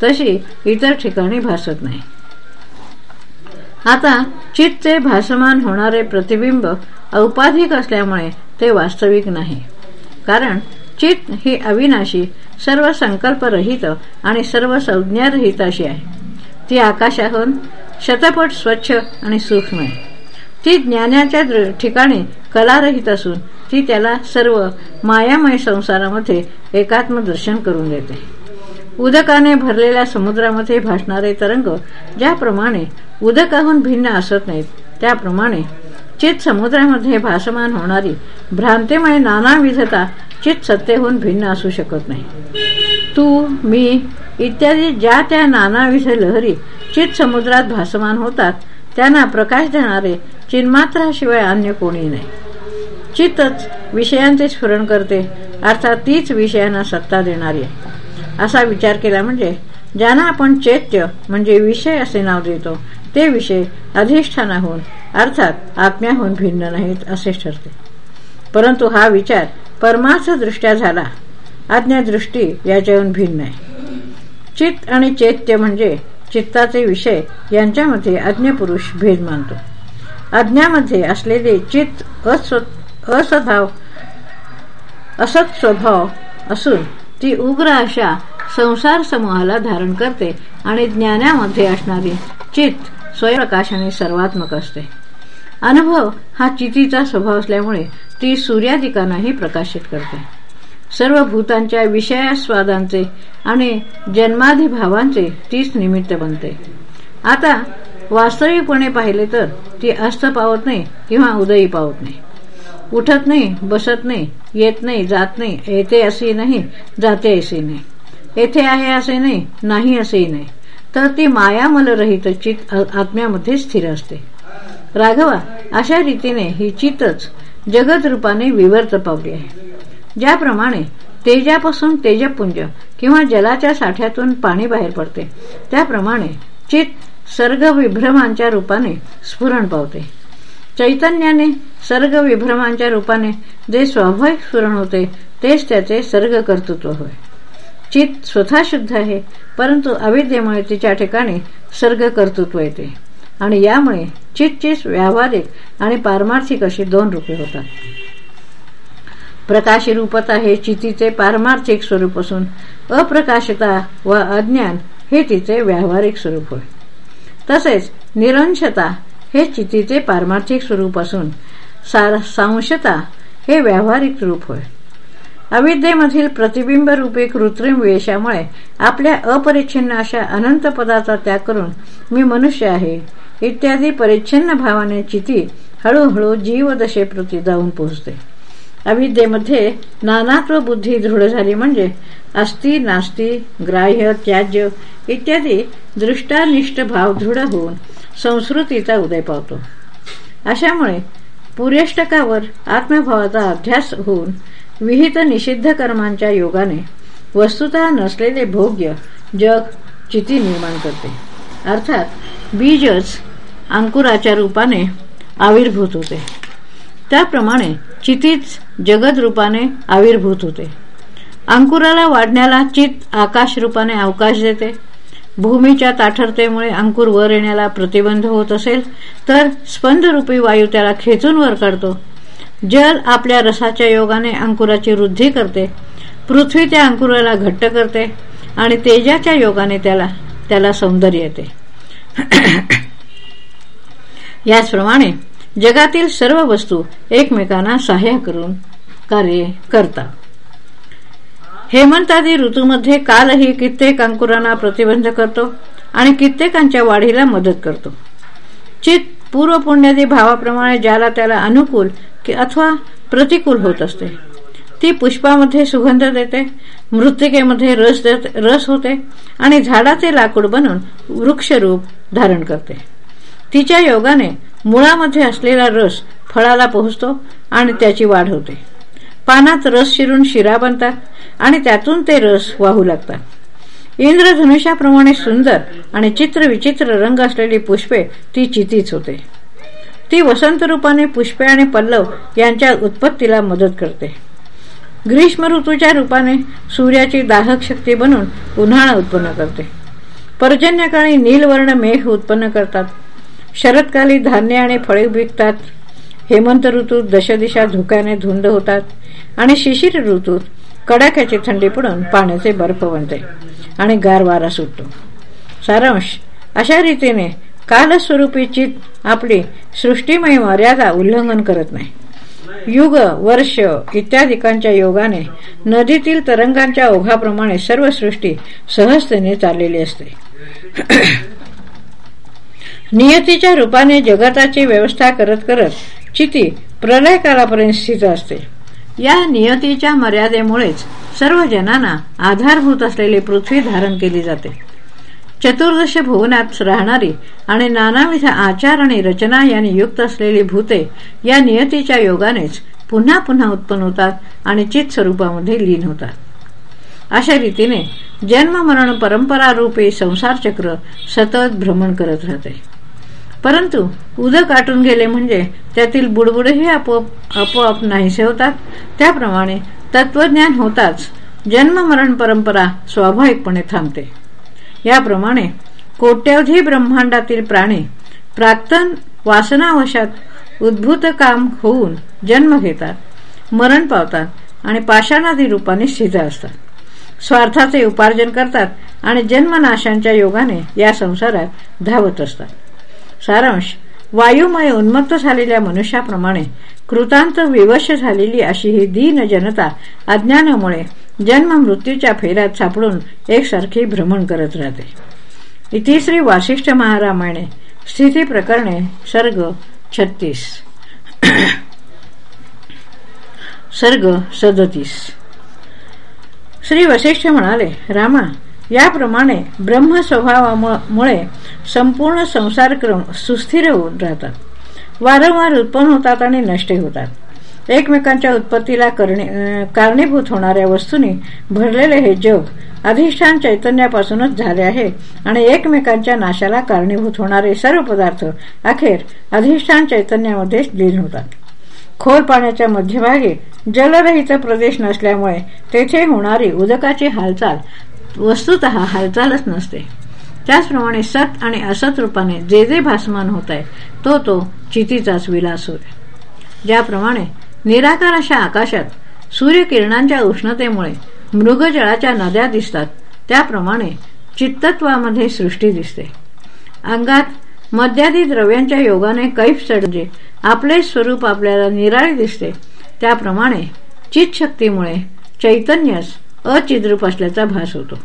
तशी इतर ठिकाणी भासत नाही. आता चित्ते भासमान होणारे प्रतिबिंब औपाधिक असल्यामुळे ते वास्तविक नाही. कारण चित ही अविनाशी सर्व संकल्परहित आणि सर्व संज्ञारहित अशी आहे. ती आकाशाहून शतपट स्वच्छ आणि सूक्ष्म आहे. ती ज्ञानाच्या ठिकाणी कलारहित असून ती त्याला सर्व मायामय संसारामध्ये एकात्म दर्शन करून देते. उदकाने भरलेल्या समुद्रामध्ये भासणारे तरंग ज्याप्रमाणे उदकाहून भिन्न असत नाहीत त्याप्रमाणे चित समुद्रामध्ये भासमान होणारी भ्रांतीमय नानाविधता चित सत्तेहून भिन्न असू शकत नाही. तू मी इत्यादी ज्या त्या नानाविध लहरी चित समुद्रात भासमान होतात त्यांना प्रकाश देणारे चिन्मात्राशिवाय अन्य कोणी नाही. चितच विषयांचे स्फुरण करते अर्थात तीच विषयांना सत्ता देणारी आहे. असा विचार केला म्हणजे ज्यांना आपण चैत्य म्हणजे विषय असे नाव देतो ते विषय अधिष्ठानाहून अर्थात आत्म्याहून भिन्न नाहीत असे ठरते. परंतु हा विचार परमार्थ दृष्ट्या झाला. आज्ञादृष्टी याच्याहून भिन्न आहे. चित्त आणि चैत्य म्हणजे चित्ताचे विषय यांच्यामध्ये अज्ञपुरुष भेद मानतो. अज्ञामध्ये असलेले चित्त असधाव असत स्वभाव असून ती उग्र अशा संसार समूहाला धारण करते आणि ज्ञानामध्ये असणारी चित्त स्वयंप्रकाशाने सर्वात्मक असते. अनुभव हा चितीचा स्वभाव असल्यामुळे ती सूर्यादिकांनाही प्रकाशित करते. सर्व भूतांच्या विषयास्वादांचे आणि जन्माधिभावांचे तीच निमित्त बनते. आता वास्तविकपणे पाहिले तर ती अस्त पावत नाही किंवा उदयी पावत नाही. उठत नाही बसत नाही येत नाही जात नाही येते असे नाही जाते असे नाही. येथे आहे असे नाही नाही असेही नाही. तर ती मायामलरहित चित आत्म्यामध्ये स्थिर असते. राघवा अशा रीतीने ही चितच जगद रूपाने विवर्त पावली आहे. ज्याप्रमाणे तेजापासून तेजपुंज किंवा जलाच्या साठ्यातून पाणी बाहेर पडते त्याप्रमाणे चित सर्ग विभ्रमांच्या रूपाने स्फुरण पावते. चैतन्याने सर्ग विभ्रमांच्या रूपाने जे स्वाभाविक स्फुरण होते तेच त्याचे सर्ग कर्तृत्व होय. चित स्वतः शुद्ध आहे परंतु अविद्येमुळे तिच्या ठिकाणी सर्ग कर्तृत्व येते. आणि यामुळे चितची व्यावहारिक आणि पारमार्थिक अशी दोन रूपे होतात. प्रकाशी रूपता हे चितीचे पारमार्थिक स्वरूप असून अप्रकाशता व अज्ञान हे तिचे व्यावहारिक स्वरूप होय. तसेच निरंशता हे चितीचे पारमार्थिक स्वरूप असून सांशता हे व्यावहारिक रूप होय. अविद्येमधील प्रतिबिंब रूपी कृत्रिम वेशामुळे आपल्या अपरिच्छिन्न अशा अनंत पदाचा त्याग करून मी मनुष्य आहे. इत्यादी परिच्छिन्न भावाने चिती हळूहळू जीवदशेप्रती जाऊन पोहोचते. अविद्येमध्ये नानात्व बुद्धी दृढ झाली म्हणजे अस्ति नास्ती ग्राह्य त्याज्य इत्यादी दृष्टानिष्ठ भाव दृढ होऊन संस्कृतीचा उदय पावतो. अशामुळे पुरेष्टकावर आत्मभावाचा अभ्यास होऊन विहित निषिद्ध कर्मांच्या योगाने वस्तुत नसलेले भोग्य जग चिती निर्माण करते. अर्थात बीजच अंकुराच्या रूपाने आविर्भूत होते. त्याप्रमाणे चितीच जगद रूपाने आविर्भूत होते. अंकुराला वाढण्याला चित आकाश रूपाने अवकाश देते. भूमीच्या ताठरतेमुळे अंकुर वर येण्याला प्रतिबंध होत असेल तर स्पंदरूपी वायू त्याला खेचून वर काढतो. जल आपल्या रसाच्या योगाने अंकुराची वृद्धी करते. पृथ्वी त्या अंकुराला घट्ट करते आणि तेजाच्या योगाने त्याला त्याला सौंदर्य येते. याचप्रमाणे जगातील सर्व वस्तू एकमेकांना सहाय्य करून कार्य करतात. हेमंतादी ऋतूमध्ये कालही कित्येक अंकुरांना प्रतिबंध करतो आणि कित्येकांच्या वाढीला मदत करतो. चित पूर्व पुण्यादी भावाप्रमाणे ज्याला त्याला अनुकूल अथवा प्रतिकूल होत असते. ती पुष्पामध्ये सुगंध देते मृतिकेमध्ये रस रस होते आणि झाडाचे लाकूड बनून वृक्षरूप धारण करते. तिच्या योगाने मुळामध्ये असलेला रस फळाला पोहोचतो आणि त्याची वाढ होते. पानात रस शिरून शिरा बनतात आणि त्यातून ते रस वाहू लागतात. इंद्रधनुष्याप्रमाणे सुंदर आणि चित्रविचित्र रंग असलेली पुष्पे ती चितीच होते. ती वसंत रूपाने पुष्पे आणि पल्लव यांच्या उत्पत्तीला मदत करते. ग्रीष्म ऋतूच्या रूपाने सूर्याची दाहक शक्ती बनून उन्हाळा उत्पन्न करते. पर्जन्यकाळी नीलवर्ण मेघ उत्पन्न करतात. शरदकाली धान्य आणि फळे विकतात. हेमंत ऋतूत दशदिशा धुक्याने धुंद होतात आणि शिशिर ऋतूत कडाक्याची थंडी पडून पाण्याचे बर्फ बनते आणि गार वारा सुटतो. सारांश. अशा रीतीने कालस्वरूपी चित आपली सृष्टीमय मर्यादा उल्लंघन करत नाही. युग वर्ष इत्यादिकांच्या योगाने नदीतील तरंगांच्या ओघाप्रमाणे सर्व सृष्टी सहजतेने चाललेली असते. नियतीच्या रूपाने जगताची व्यवस्था करत करत चिती प्रलय कालापर्यंत स्थित असते. या नियतीच्या मर्यादेमुळेच सर्व जनांना आधारभूत असलेली पृथ्वी धारण केली जाते. चतुर्दश भुवनात राहणारी आणि नानाविध आचार आणि रचना यांनी युक्त असलेली भूते या नियतीच्या योगानेच पुन्हा पुन्हा उत्पन्न होतात आणि चित स्वरूपामध्ये लीन होतात. अशा रीतीने जन्म मरण परंपरा रूपी संसार चक्र सतत भ्रमण करत राहते. परंतु उदक आटून गेले म्हणजे त्यातील बुडबुडेही आपोआप आपोआप नाहीसे होतात. त्याप्रमाणे तत्वज्ञान होताच जन्म मरण परंपरा स्वाभाविकपणे थांबते. याप्रमाणे कोट्यवधी ब्रह्मांडातील प्राणी प्राक्तन वासनावशात उद्भूत काम होऊन जन्म घेतात मरण पावतात आणि पाषाणादी रूपाने स्थित असतात. स्वार्थाचे उपार्जन करतात आणि जन्मनाशांच्या योगाने या संसारात धावत असतात. सारांश वायुमय उन्मत्त झालेल्या मनुष्याप्रमाणे कृतांत विवश झालेली अशी ही दीन जनता अज्ञानामुळे जन्म मृत्यूच्या फेऱ्यात सापडून एकसारखी भ्रमण करत राहते. इतिश्री वासिष्ठ महारामायणे स्थिती प्रकरणे सर्ग छत्तीस. सर्ग सदतीस. श्री वशिष्ठ म्हणाले रामा याप्रमाणे ब्रह्म स्वभावामुळे संपूर्ण संसारक्रम सुस्थिर होऊन राहतात. वारंवार उत्पन्न होतात आणि नष्ट होतात. एकमेकांच्या उत्पत्तीला कारणीभूत होणाऱ्या वस्तूंनी भरलेले हे जग अधिष्ठान चैतन्यापासूनच झाले आहे आणि एकमेकांच्या नाशाला कारणीभूत होणारे सर्व पदार्थ अखेर अधिष्ठान चैतन्यामध्ये लीन होतात. खोल पाण्याच्या मध्यभागी जलरहित प्रदेश नसल्यामुळे तेथे होणारी उदकाची हालचाल वस्तुत हालचालच नसते. त्याचप्रमाणे सत आणि असत रूपाने जे जे भासमान होत आहे तो तो चितीचाच विलास होय. ज्याप्रमाणे निराकार अशा आकाशात सूर्यकिरणांच्या उष्णतेमुळे मृगजळाच्या नद्या दिसतात. त्याप्रमाणे चित्तत्वामध्ये सृष्टी दिसते. अंगात मद्यादी द्रव्यांच्या योगाने कैफ चढजे आपले स्वरूप आपल्याला निराळे दिसते. त्याप्रमाणे चितशक्तीमुळे चैतन्यच अचिद्रूप असल्याचा भास होतो.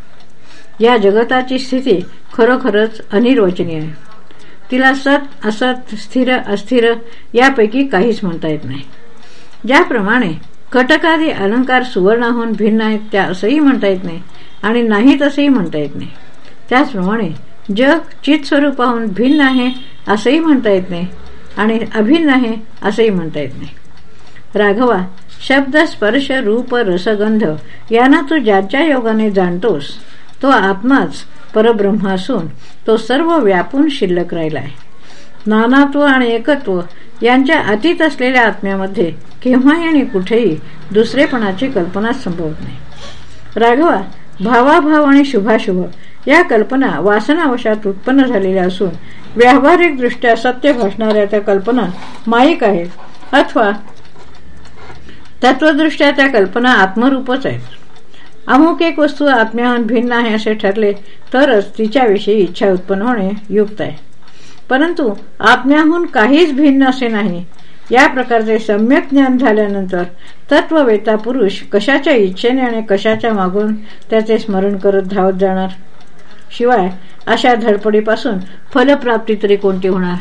या जगताची स्थिती खरोखरच अनिर्वचनीय आहे. तिला सत असत स्थिर अस्थिर यापैकी काहीच म्हणता येत नाही. ज्याप्रमाणे कटकादी अलंकार सुवर्णाहून भिन्न आहेत त्या असंही म्हणता येत नाही आणि नाहीत असंही म्हणता येत नाही. त्याचप्रमाणे जग चित स्वरूपाहून भिन्न आहे असंही म्हणता येत नाही आणि अभिन्न आहे असंही म्हणता येत नाही. राघवा शब्द स्पर्श रूप रसगंध यांना तू ज्याच्या योगाने जाणतोस तो आत्माच परब्रह्म असून तो सर्व व्यापून शिल्लक राहिला आहे नानात्व आणि एकत्व यांच्या अतीत असलेल्या आत्म्यामध्ये केव्हाही आणि कुठेही दुसरेपणाची कल्पनाच संभवत नाही. राघवा भावाभाव आणि शुभाशुभ या कल्पना वासनावशात उत्पन्न झालेल्या असून व्यावहारिकदृष्ट्या सत्य भासणाऱ्या त्या कल्पना माईक आहेत अथवा तत्वदृष्ट्या त्या कल्पना आत्मरूपच आहेत. अमुक एक वस्तू आत्म्याहून भिन्न आहे असे ठरले तरच तिच्याविषयी इच्छा उत्पन्न होणे युक्त आहे. परंतु आत्म्याहून काहीच भिन्न असे नाही. या प्रकारचे सम्यक ज्ञान झाल्यानंतर तत्ववेता पुरुष कशाच्या इच्छेने आणि कशाच्या मागून त्याचे स्मरण करत धावत जाणार? शिवाय अशा धडपडीपासून फलप्राप्ती तरी कोणती होणार?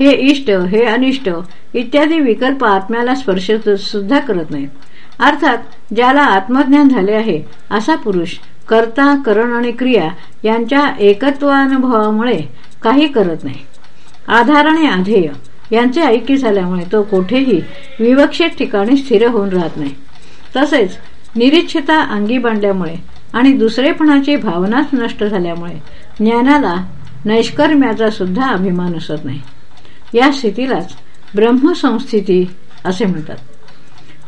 हे इष्ट हे अनिष्ट इत्यादी विकल्प आत्म्याला स्पर्श सुद्धा करत नाहीत अर्थात ज्याला आत्मज्ञान झाले आहे असा पुरुष कर्ता करण आणि क्रिया यांच्या एकत्वानुभवामुळे काही करत नाही. आधार आणि आधेय यांचे ऐक्य झाल्यामुळे तो कोठेही विवक्षित ठिकाणी स्थिर होऊन राहत नाही. तसेच निरीक्षता अंगी बांधल्यामुळे आणि दुसरेपणाची भावनाच नष्ट झाल्यामुळे ज्ञानाला नैष्कर्म्याचा सुद्धा अभिमान असत नाही. या स्थितीलाच ब्रह्मसंस्थिती असे म्हणतात.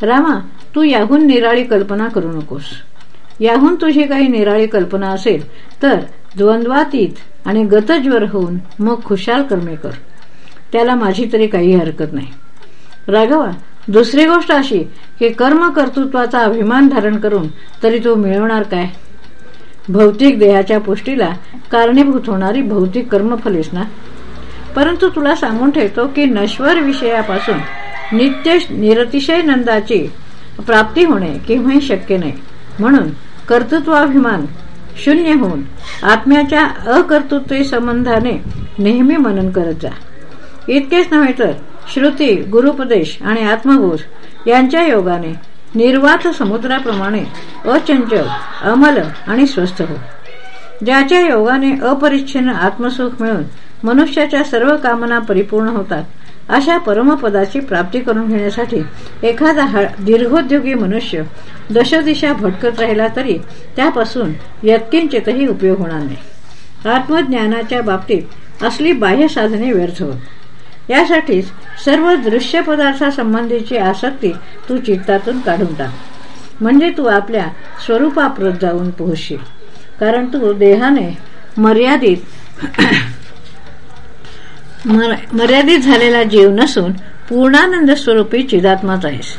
रामा तू याहून निराळी कल्पना करू नकोस. याहून तुझी काही निराळी कल्पना असेल तर द्वंद्वातीत आणि गतज्वर होऊन मग खुशाल कर्मे कर. त्याला माझी तरी काही हरकत नाही. राघवा दुसरी गोष्ट अशी की कर्म कर्तृत्वाचा अभिमान धारण करून तरी तो मिळवणार काय? भौतिक देहाच्या पुष्टीला कारणीभूत होणारी भौतिक कर्मफलेस ना? परंतु तुला सांगून ठेवतो की नश्वर विषयापासून नित्य निरतिशय नंदाची प्राप्ती होणे केव्हाही शक्य नाही. म्हणून कर्तृत्वाभिमान शून्य होऊन आत्म्याच्या अकर्तृत्व संबंधाने नेहमी मनन करत जा. इतकेच नव्हे तर श्रुती गुरुपदेश आणि आत्मबोध यांच्या योगाने निर्वात समुद्राप्रमाणे अचंचल अमल आणि स्वस्थ हो. ज्याच्या योगाने अपरिच्छिन्न आत्मसुख मिळून मनुष्याच्या सर्व कामना परिपूर्ण होतात अशा परमपदाची प्राप्ती करून घेण्यासाठी एखादा दीर्घोद्योगी मनुष्य दशदिशा भटकत राहिला तरी त्यापासून यत्किंचितही उपयोग होणार नाही. आत्मज्ञानाच्या बाबतीत असली बाह्य साधने व्यर्थ होत. यासाठीच सर्व दृश्य पदार्थासंबंधीची आसक्ती तू चित्तातून काढून टाक. म्हणजे तू आपल्या स्वरूपाप्रत जाऊन पोहोचशील. कारण तू देहाने मर्यादित मर्यादित झालेला जीव नसून पूर्णानंद स्वरूपी चिदात्माच आहेस.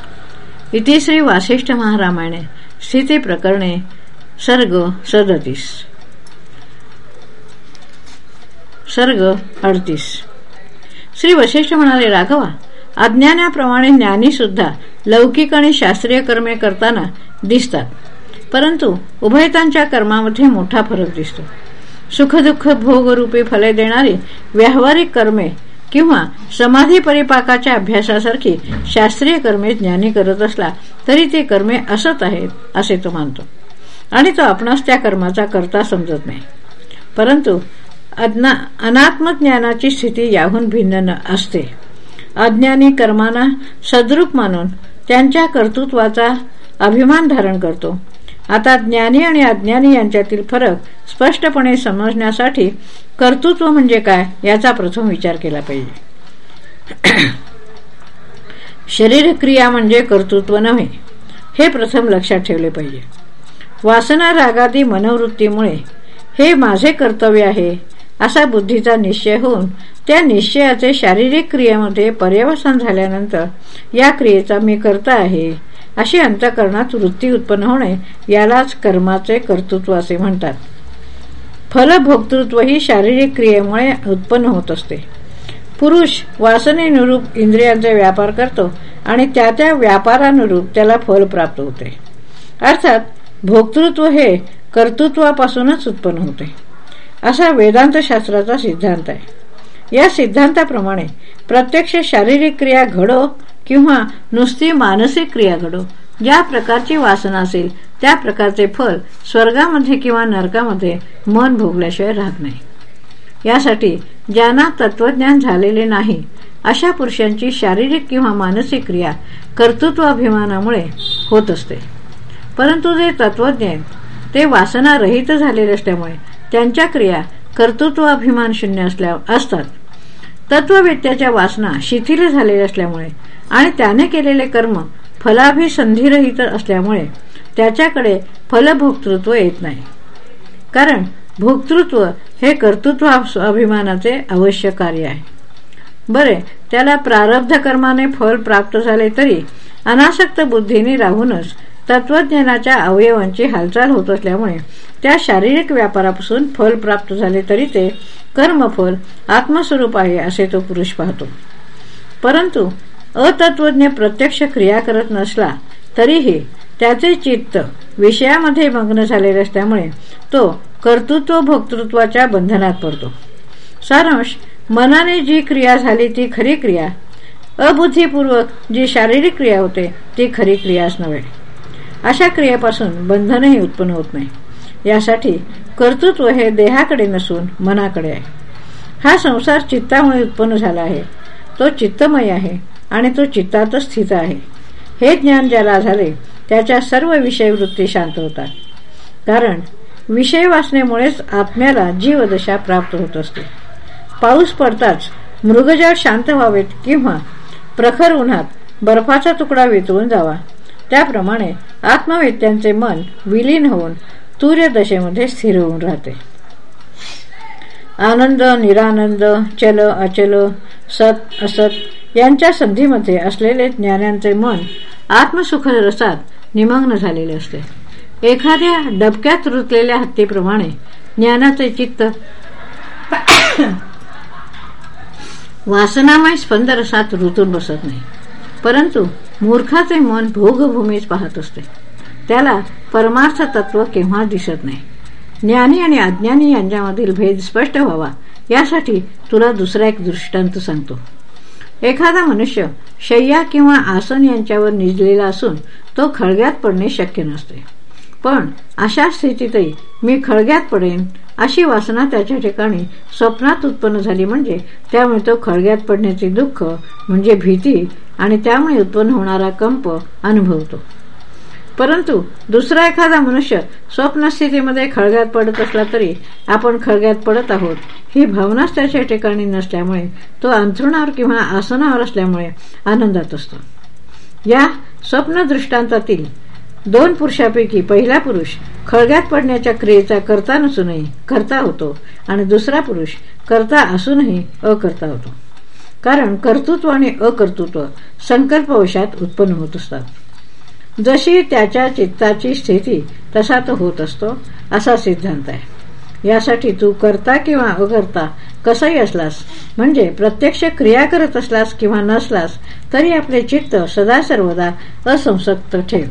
इथे श्री वासिष्ठ महारामायणे स्थिती प्रकरणे सर्ग सदतीस. सर्ग अडतीस. श्री वशिष्ठ म्हणाले राघवा अज्ञानाप्रमाणे ज्ञानी सुद्धा लौकिक आणि शास्त्रीय कर्मे करताना दिसतात परंतु उभयतांच्या कर्मामध्ये मोठा फरक दिसतो. सुखदुःख भोगरूपी फले देणारी व्यावहारिक कर्मे किंवा समाधी परिपाकाच्या अभ्यासासारखी शास्त्रीय कर्मे ज्ञानी करत असला तरी ते कर्मे असत आहेत असे तो मानतो. आणि तो आपणास त्या कर्माचा करता समजत नाही. परंतु अनात्मज्ञानाची स्थिती याहून भिन्न असते. अज्ञानी कर्मांना सद्रूप मानून त्यांच्या कर्तृत्वाचा अभिमान धारण करतो. आता ज्ञानी आणि अज्ञानी यांच्यातील फरक स्पष्टपणे समजण्यासाठी कर्तृत्व म्हणजे काय याचा प्रथम विचार केला पाहिजे. शरीर क्रिया म्हणजे कर्तृत्व नव्हे हे प्रथम लक्षात ठेवले पाहिजे. वासना रागादी मनोवृत्तीमुळे हे माझे कर्तव्य आहे असा बुद्धीचा निश्चय होऊन त्या निश्चयाचे शारीरिक क्रियेमध्ये पर्यवसन झाल्यानंतर या क्रियेचा मी करता आहे अशी अंतकरणात वृत्ती उत्पन्न होणे यालाच कर्माचे कर्तृत्व असे म्हणतात. फलभोक्तृत्व ही शारीरिक क्रियेमुळे उत्पन्न होत असते. पुरुष वासनेनुरूप इंद्रियांचा व्यापार करतो आणि त्या त्या व्यापारानुरूप त्याला फल प्राप्त होते. अर्थात भोक्तृत्व हे कर्तृत्वापासूनच उत्पन्न होते. असा वेदांत शास्त्राचा सिद्धांत आहे. या सिद्धांताप्रमाणे प्रत्यक्ष शारीरिक क्रिया घडो किंवा नुसती मानसिक क्रिया घडो. ज्या प्रकारची वासना असेल त्या प्रकारचे फल स्वर्गामध्ये किंवा नरकामध्ये मन भोगल्याशिवाय राहत नाही. यासाठी ज्यांना तत्वज्ञान झालेले नाही अशा पुरुषांची शारीरिक किंवा मानसिक क्रिया कर्तृत्वाभिमानामुळे होत असते. परंतु जे तत्वज्ञ ते वासना रहित झालेले असल्यामुळे त्यांच्या क्रिया कर्तृत्वाभिमान शून्य असल्या असतात. तत्ववेत्याच्या वासना शिथिल झालेल्या असल्यामुळे आणि त्याने केलेले कर्म फलाभिसंधीरहित असल्यामुळे त्याच्याकडे फलभोक्तृत्व येत नाही. कारण भोक्तृत्व हे कर्तृत्व अभिमानाचे अवश्य कार्य आहे. बरे त्याला प्रारब्ध कर्माने फल प्राप्त झाले तरी अनासक्त बुद्धीने राहूनच तत्वज्ञानाच्या अवयवांची हालचाल होत असल्यामुळे त्या शारीरिक व्यापारापासून फल प्राप्त झाले तरी ते कर्मफल आत्मस्वरूप आहे असे तो पुरुष पाहतो. परंतु अतत्वज्ञ प्रत्यक्ष क्रिया करत नसला तरीही त्याचे चित्त विषयामध्ये मग्न झालेले असल्यामुळे तो कर्तृत्व भोक्तृत्वाच्या बंधनात पडतो. सारांश मनाने जी क्रिया झाली ती खरी क्रिया अबुद्धीपूर्वक जी शारीरिक क्रिया होते ती खरी क्रियाच नव्हे. अशा क्रियेपासून बंधनही उत्पन्न होत नाही. यासाठी कर्तृत्व हे देहाकडे नसून मनाकडे आहे. हा संसार चित्तामुळे उत्पन्न झाला आहे. तो चित्तमय आहे. आणि तो चित्तातच स्थित आहे. हे ज्ञान ज्याला झाले त्याच्या सर्व विषयवृत्ती शांत होतात. कारण विषय वाचनेमुळेच आत्म्याला जीवदशा प्राप्त होत असते. पाऊस पडताच मृगजळ शांत व्हावेत किंवा प्रखर उन्हात बर्फाचा तुकडा वितळून जावा. त्याप्रमाणे आत्मवेत्यांचे मन विलीन होऊन तूर्यदशेमध्ये स्थिर होऊन राहते. आनंद निरानंद चल अचल सत असत यांच्या संधीमध्ये असलेले ज्ञानांचे मन आत्मसुख रसात निमग्न झालेले असते. एखाद्या डबक्यात रुतलेल्या हत्तीप्रमाणे ज्ञानाचे चित्त वासनामय स्पंदरसात रुतून बसत नाही. परंतु मूर्खाचे मन भोगभूमीच पाहत असते. त्याला परमार्थ तत्व केव्हा दिसत नाही? ज्ञानी आणि अज्ञानी यांच्यामधील भेद स्पष्ट व्हावा यासाठी तुला दुसरा एक दृष्टांत सांगतो. एखादा मनुष्य शय्या किंवा आसन यांच्यावर निजलेला असून तो खळग्यात पडणे शक्य नसते. पण अशा स्थितीतही मी खळग्यात पडेन अशी वासना त्याच्या ठिकाणी स्वप्नात उत्पन्न झाली म्हणजे त्यामुळे तो खळग्यात पडण्याचे दुःख म्हणजे भीती आणि त्यामुळे उत्पन्न होणारा कंप अनुभवतो. परंतु दुसरा एखादा मनुष्य स्वप्नस्थितीमध्ये खळग्यात पडत असला तरी आपण खळग्यात पडत आहोत. ही भावनाच त्याच्या ठिकाणी नसल्यामुळे तो अंथरुणावर किंवा आसनावर असल्यामुळे आनंदात असतो. या स्वप्न दृष्टांतातील दोन पुरुषापैकी पहिला पुरुष खळग्यात पडण्याच्या क्रियेचा करता नसूनही करता होतो आणि दुसरा पुरुष करता असूनही अकर्ता होतो. कारण कर्तृत्व आणि अकर्तृत्व संकल्पवशात उत्पन्न होत असतात. जशी त्याच्या चित्ताची स्थिती तसा तो होत असतो असा सिद्धांत आहे. यासाठी तू करता किंवा अकर्ता कसाही असलास म्हणजे प्रत्यक्ष क्रिया करत असलास किंवा नसलास तरी आपले चित्त सदा सर्वदा असंसक्त ठेव.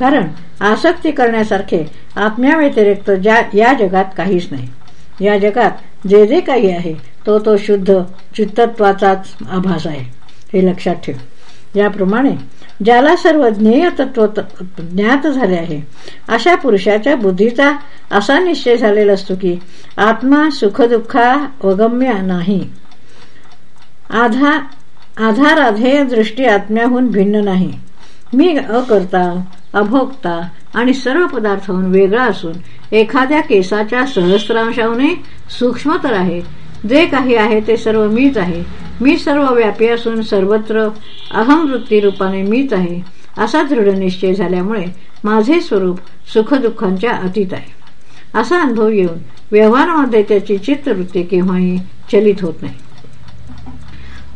कारण आसक्ती करण्यासारखे आत्म्याव्यतिरिक्त या जगात काहीच नाही. या जगात जे जे काही आहे तो तो शुद्ध चित्तत्वाचाच आभास आहे. हे लक्षात ठेव. याप्रमाणे ज्याला सर्व ज्ञेय तत्व ज्ञात झाले आहे. अशा पुरुषाच्या बुद्धीचा असा निश्चय झालेला असतो की आत्मा सुखदुःखा वगम्य नाही. आधार आधाराधेय दृष्टी आत्म्याहून भिन्न नाही. मी अकर्ता अभोक्ता आणि सर्व पदार्थाहून वेगळा असून एखाद्या केसाच्या सहस्त्रांशाहूनही सूक्ष्मतर आहे. जे काही आहे ते सर्व मीच आहे. मी सर्व व्यापी असून सर्वत्र अहमवृत्ती रूपाने मीच आहे असा दृढ निश्चय झाल्यामुळे माझे स्वरूप सुखदुःखांच्या अतीत आहे. असा अनुभव येऊन व्यवहारामध्ये त्याची चित्तवृत्ती केव्हाही चलित होत नाही.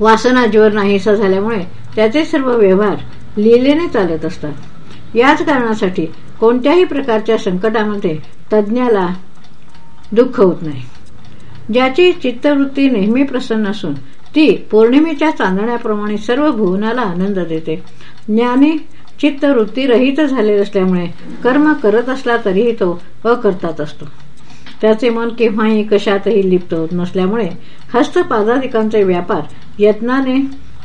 वासनाज्वर नाहीसा झाल्यामुळे त्याचे सर्व व्यवहार लिहिलेने चालत असतात. याच कारणासाठी कोणत्याही प्रकारच्या संकटामध्ये तज्ज्ञाला दुःख होत नाही. ज्याची चित्तवृत्ती नेहमी प्रसन्न असून ती पौर्णिमेच्या चांदण्याप्रमाणे सर्व भुवनाला आनंद देते. ज्ञानी चित्तवृत्ती रहित झाले असल्यामुळे कर्म करत असला तरीही तो अकर्तात असतो. त्याचे मन केव्हाही कशातही लिप्त होत नसल्यामुळे हस्तपादाधिकांचे व्यापार यत्नाने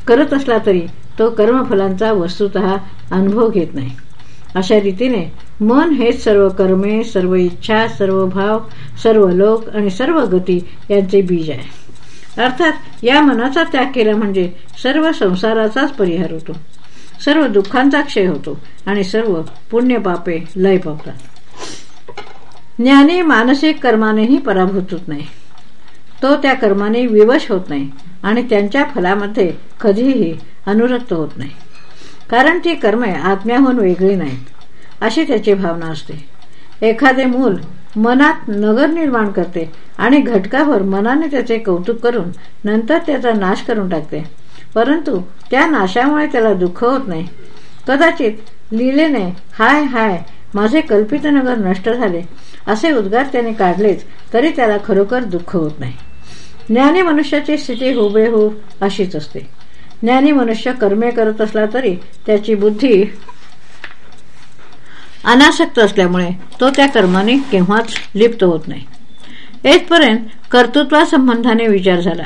करत असला तरी तो कर्मफलांचा वस्तुत अनुभव घेत नाही. अशा रीतीने मन हेच सर्व कर्मे सर्व इच्छा सर्व भाव सर्व लोक आणि सर्व गती यांचे बीज आहे. अर्थात या मनाचा त्याग केला म्हणजे सर्व संसाराचाच परिहार होतो. सर्व दुःखांचा क्षय होतो आणि सर्व पुण्यपापे लय पावतात. ज्ञानी मानसिक कर्मानेही पराभूत होत नाही. तो त्या कर्माने विवश होत नाही आणि त्यांच्या फलामध्ये कधीही अनुरक्त होत नाही. कारण ती कर्मे आत्म्याहून वेगळी नाहीत अशी त्याची भावना असते. एखादे मूल मनात नगर निर्माण करते आणि घटकाभर मनाने त्याचे कौतुक करून नंतर त्याचा नाश करून टाकते. परंतु त्या नाशामुळे त्याला दुःख होत नाही. कदाचित लिलेने हाय हाय माझे कल्पित नगर नष्ट झाले. असे उद्गार त्याने काढलेच तरी त्याला खरोखर दुःख होत नाही. ज्ञानी मनुष्याची स्थिती हुबेहूब अशीच असते. ज्ञानी मनुष्य कर्मे करत असला तरी त्याची बुद्धी अनासक्त असल्यामुळे तो त्या कर्माने केव्हाच लिप्त होत नाही. येथपर्यंत कर्तृत्वासंबंधाने विचार झाला.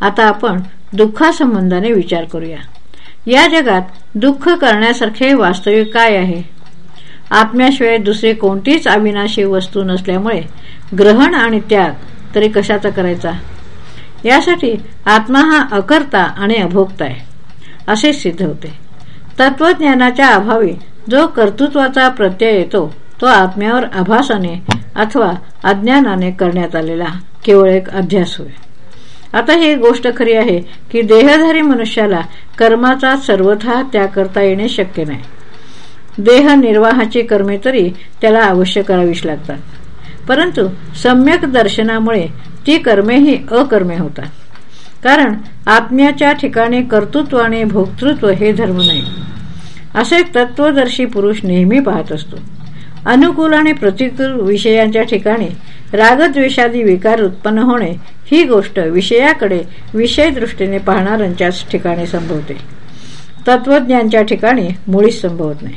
आता आपण दुःखासंबंधाने विचार करूया. या जगात दुःख करण्यासारखे वास्तविक काय आहे? आत्म्याशिवाय दुसरी कोणतीच अविनाशी वस्तू नसल्यामुळे ग्रहण आणि त्याग तरी कशाचा करायचा? यासाठी आत्मा हा अकर्ता आणि अभोक्ता आहे असे सिद्ध होते. तत्वज्ञानाच्या अभावी जो कर्तृत्वाचा प्रत्यय येतो तो आत्म्यावर आभासाने अथवा अज्ञानाने करण्यात आलेला केवळ एक अभ्यास होय. आता ही गोष्ट खरी आहे की देहधारी मनुष्याला कर्माचा सर्वथा त्याग करता येणे शक्य नाही. देह निर्वाहाची कर्मे तरी त्याला अवश्य करावीच लागतात. परंतु सम्यक दर्शनामुळे ती कर्मे ही अकर्मे होतात. कारण आत्म्याच्या ठिकाणी कर्तृत्व आणि भोक्तृत्व हे धर्म नाही. असे तत्वदर्शी पुरुष नेहमी पाहत असतो. अनुकूल आणि प्रतिकूल विषयांच्या ठिकाणी रागद्वेषादी विकार उत्पन्न होणे ही गोष्ट विषयाकडे विषय दृष्टीने पाहणाऱ्यांच्याच ठिकाणी संभवते. तत्वज्ञांच्या ठिकाणी मुळीच संभवत नाही.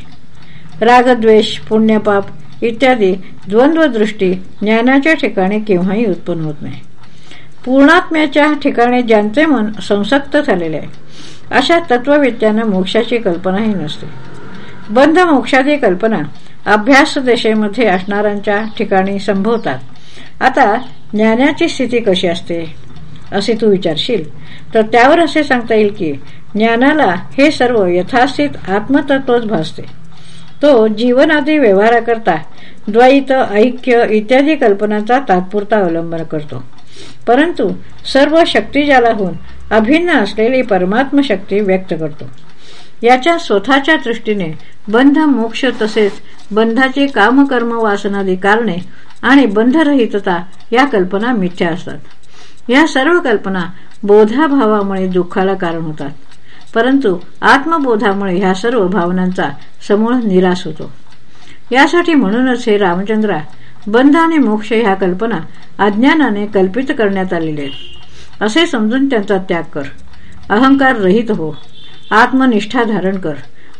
रागद्वेष पुण्यपाप इत्यादी द्वंद्वदृष्टी ज्ञानाच्या ठिकाणी केव्हाही उत्पन्न होत नाही. पूर्णात्म्याच्या ठिकाणी ज्यांचे मन संसक्त झालेले आहे अशा तत्ववेत्यानं मोक्षाची कल्पनाही नसते. बंध मोक्षाची कल्पना अभ्यास दिशेमध्ये असणाऱ्यांच्या ठिकाणी संभवतात. आता ज्ञानाची स्थिती कशी असते? असे तू विचारशील. तर त्यावर असे सांगता येईल की ज्ञानाला हे सर्व यथास्थित आत्मतत्वच भासते. तो जीवनादी व्यवहाराकरता द्वैत ऐक्य इत्यादी कल्पनांचा तात्पुरता अवलंबन करतो. परंतु सर्व शक्तिजालाहून अभिन्न असलेली परमात्म शक्ती व्यक्त करतो. याच्या स्वतःच्या दृष्टीने बंध मोक्ष तसेच बंधाची कामकर्म वासनादी कारणे आणि बंधरहितता या कल्पना मिथ्या असतात. या सर्व कल्पना बोधाभावामुळे दुःखाला कारण होतात. परंतु आत्मबोधामुळे ह्या सर्व भावनांचा समूळ निराश होतो. यासाठी म्हणूनच हे रामचंद्रा बंध आणि मोक्ष ह्या कल्पना अज्ञानाने कल्पित करण्यात आलेल्या आहेत. असे समजून त्यांचा त्याग कर. अहंकार रहित हो. आत्मनिष्ठा धारण कर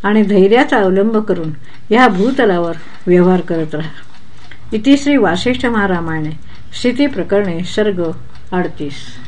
आणि धैर्याचा अवलंब करून या भूतलावर व्यवहार करत राहा. इतिश्री वासिष्ठ महारामायणे. स्थिती प्रकरणे सर्ग अडतीस.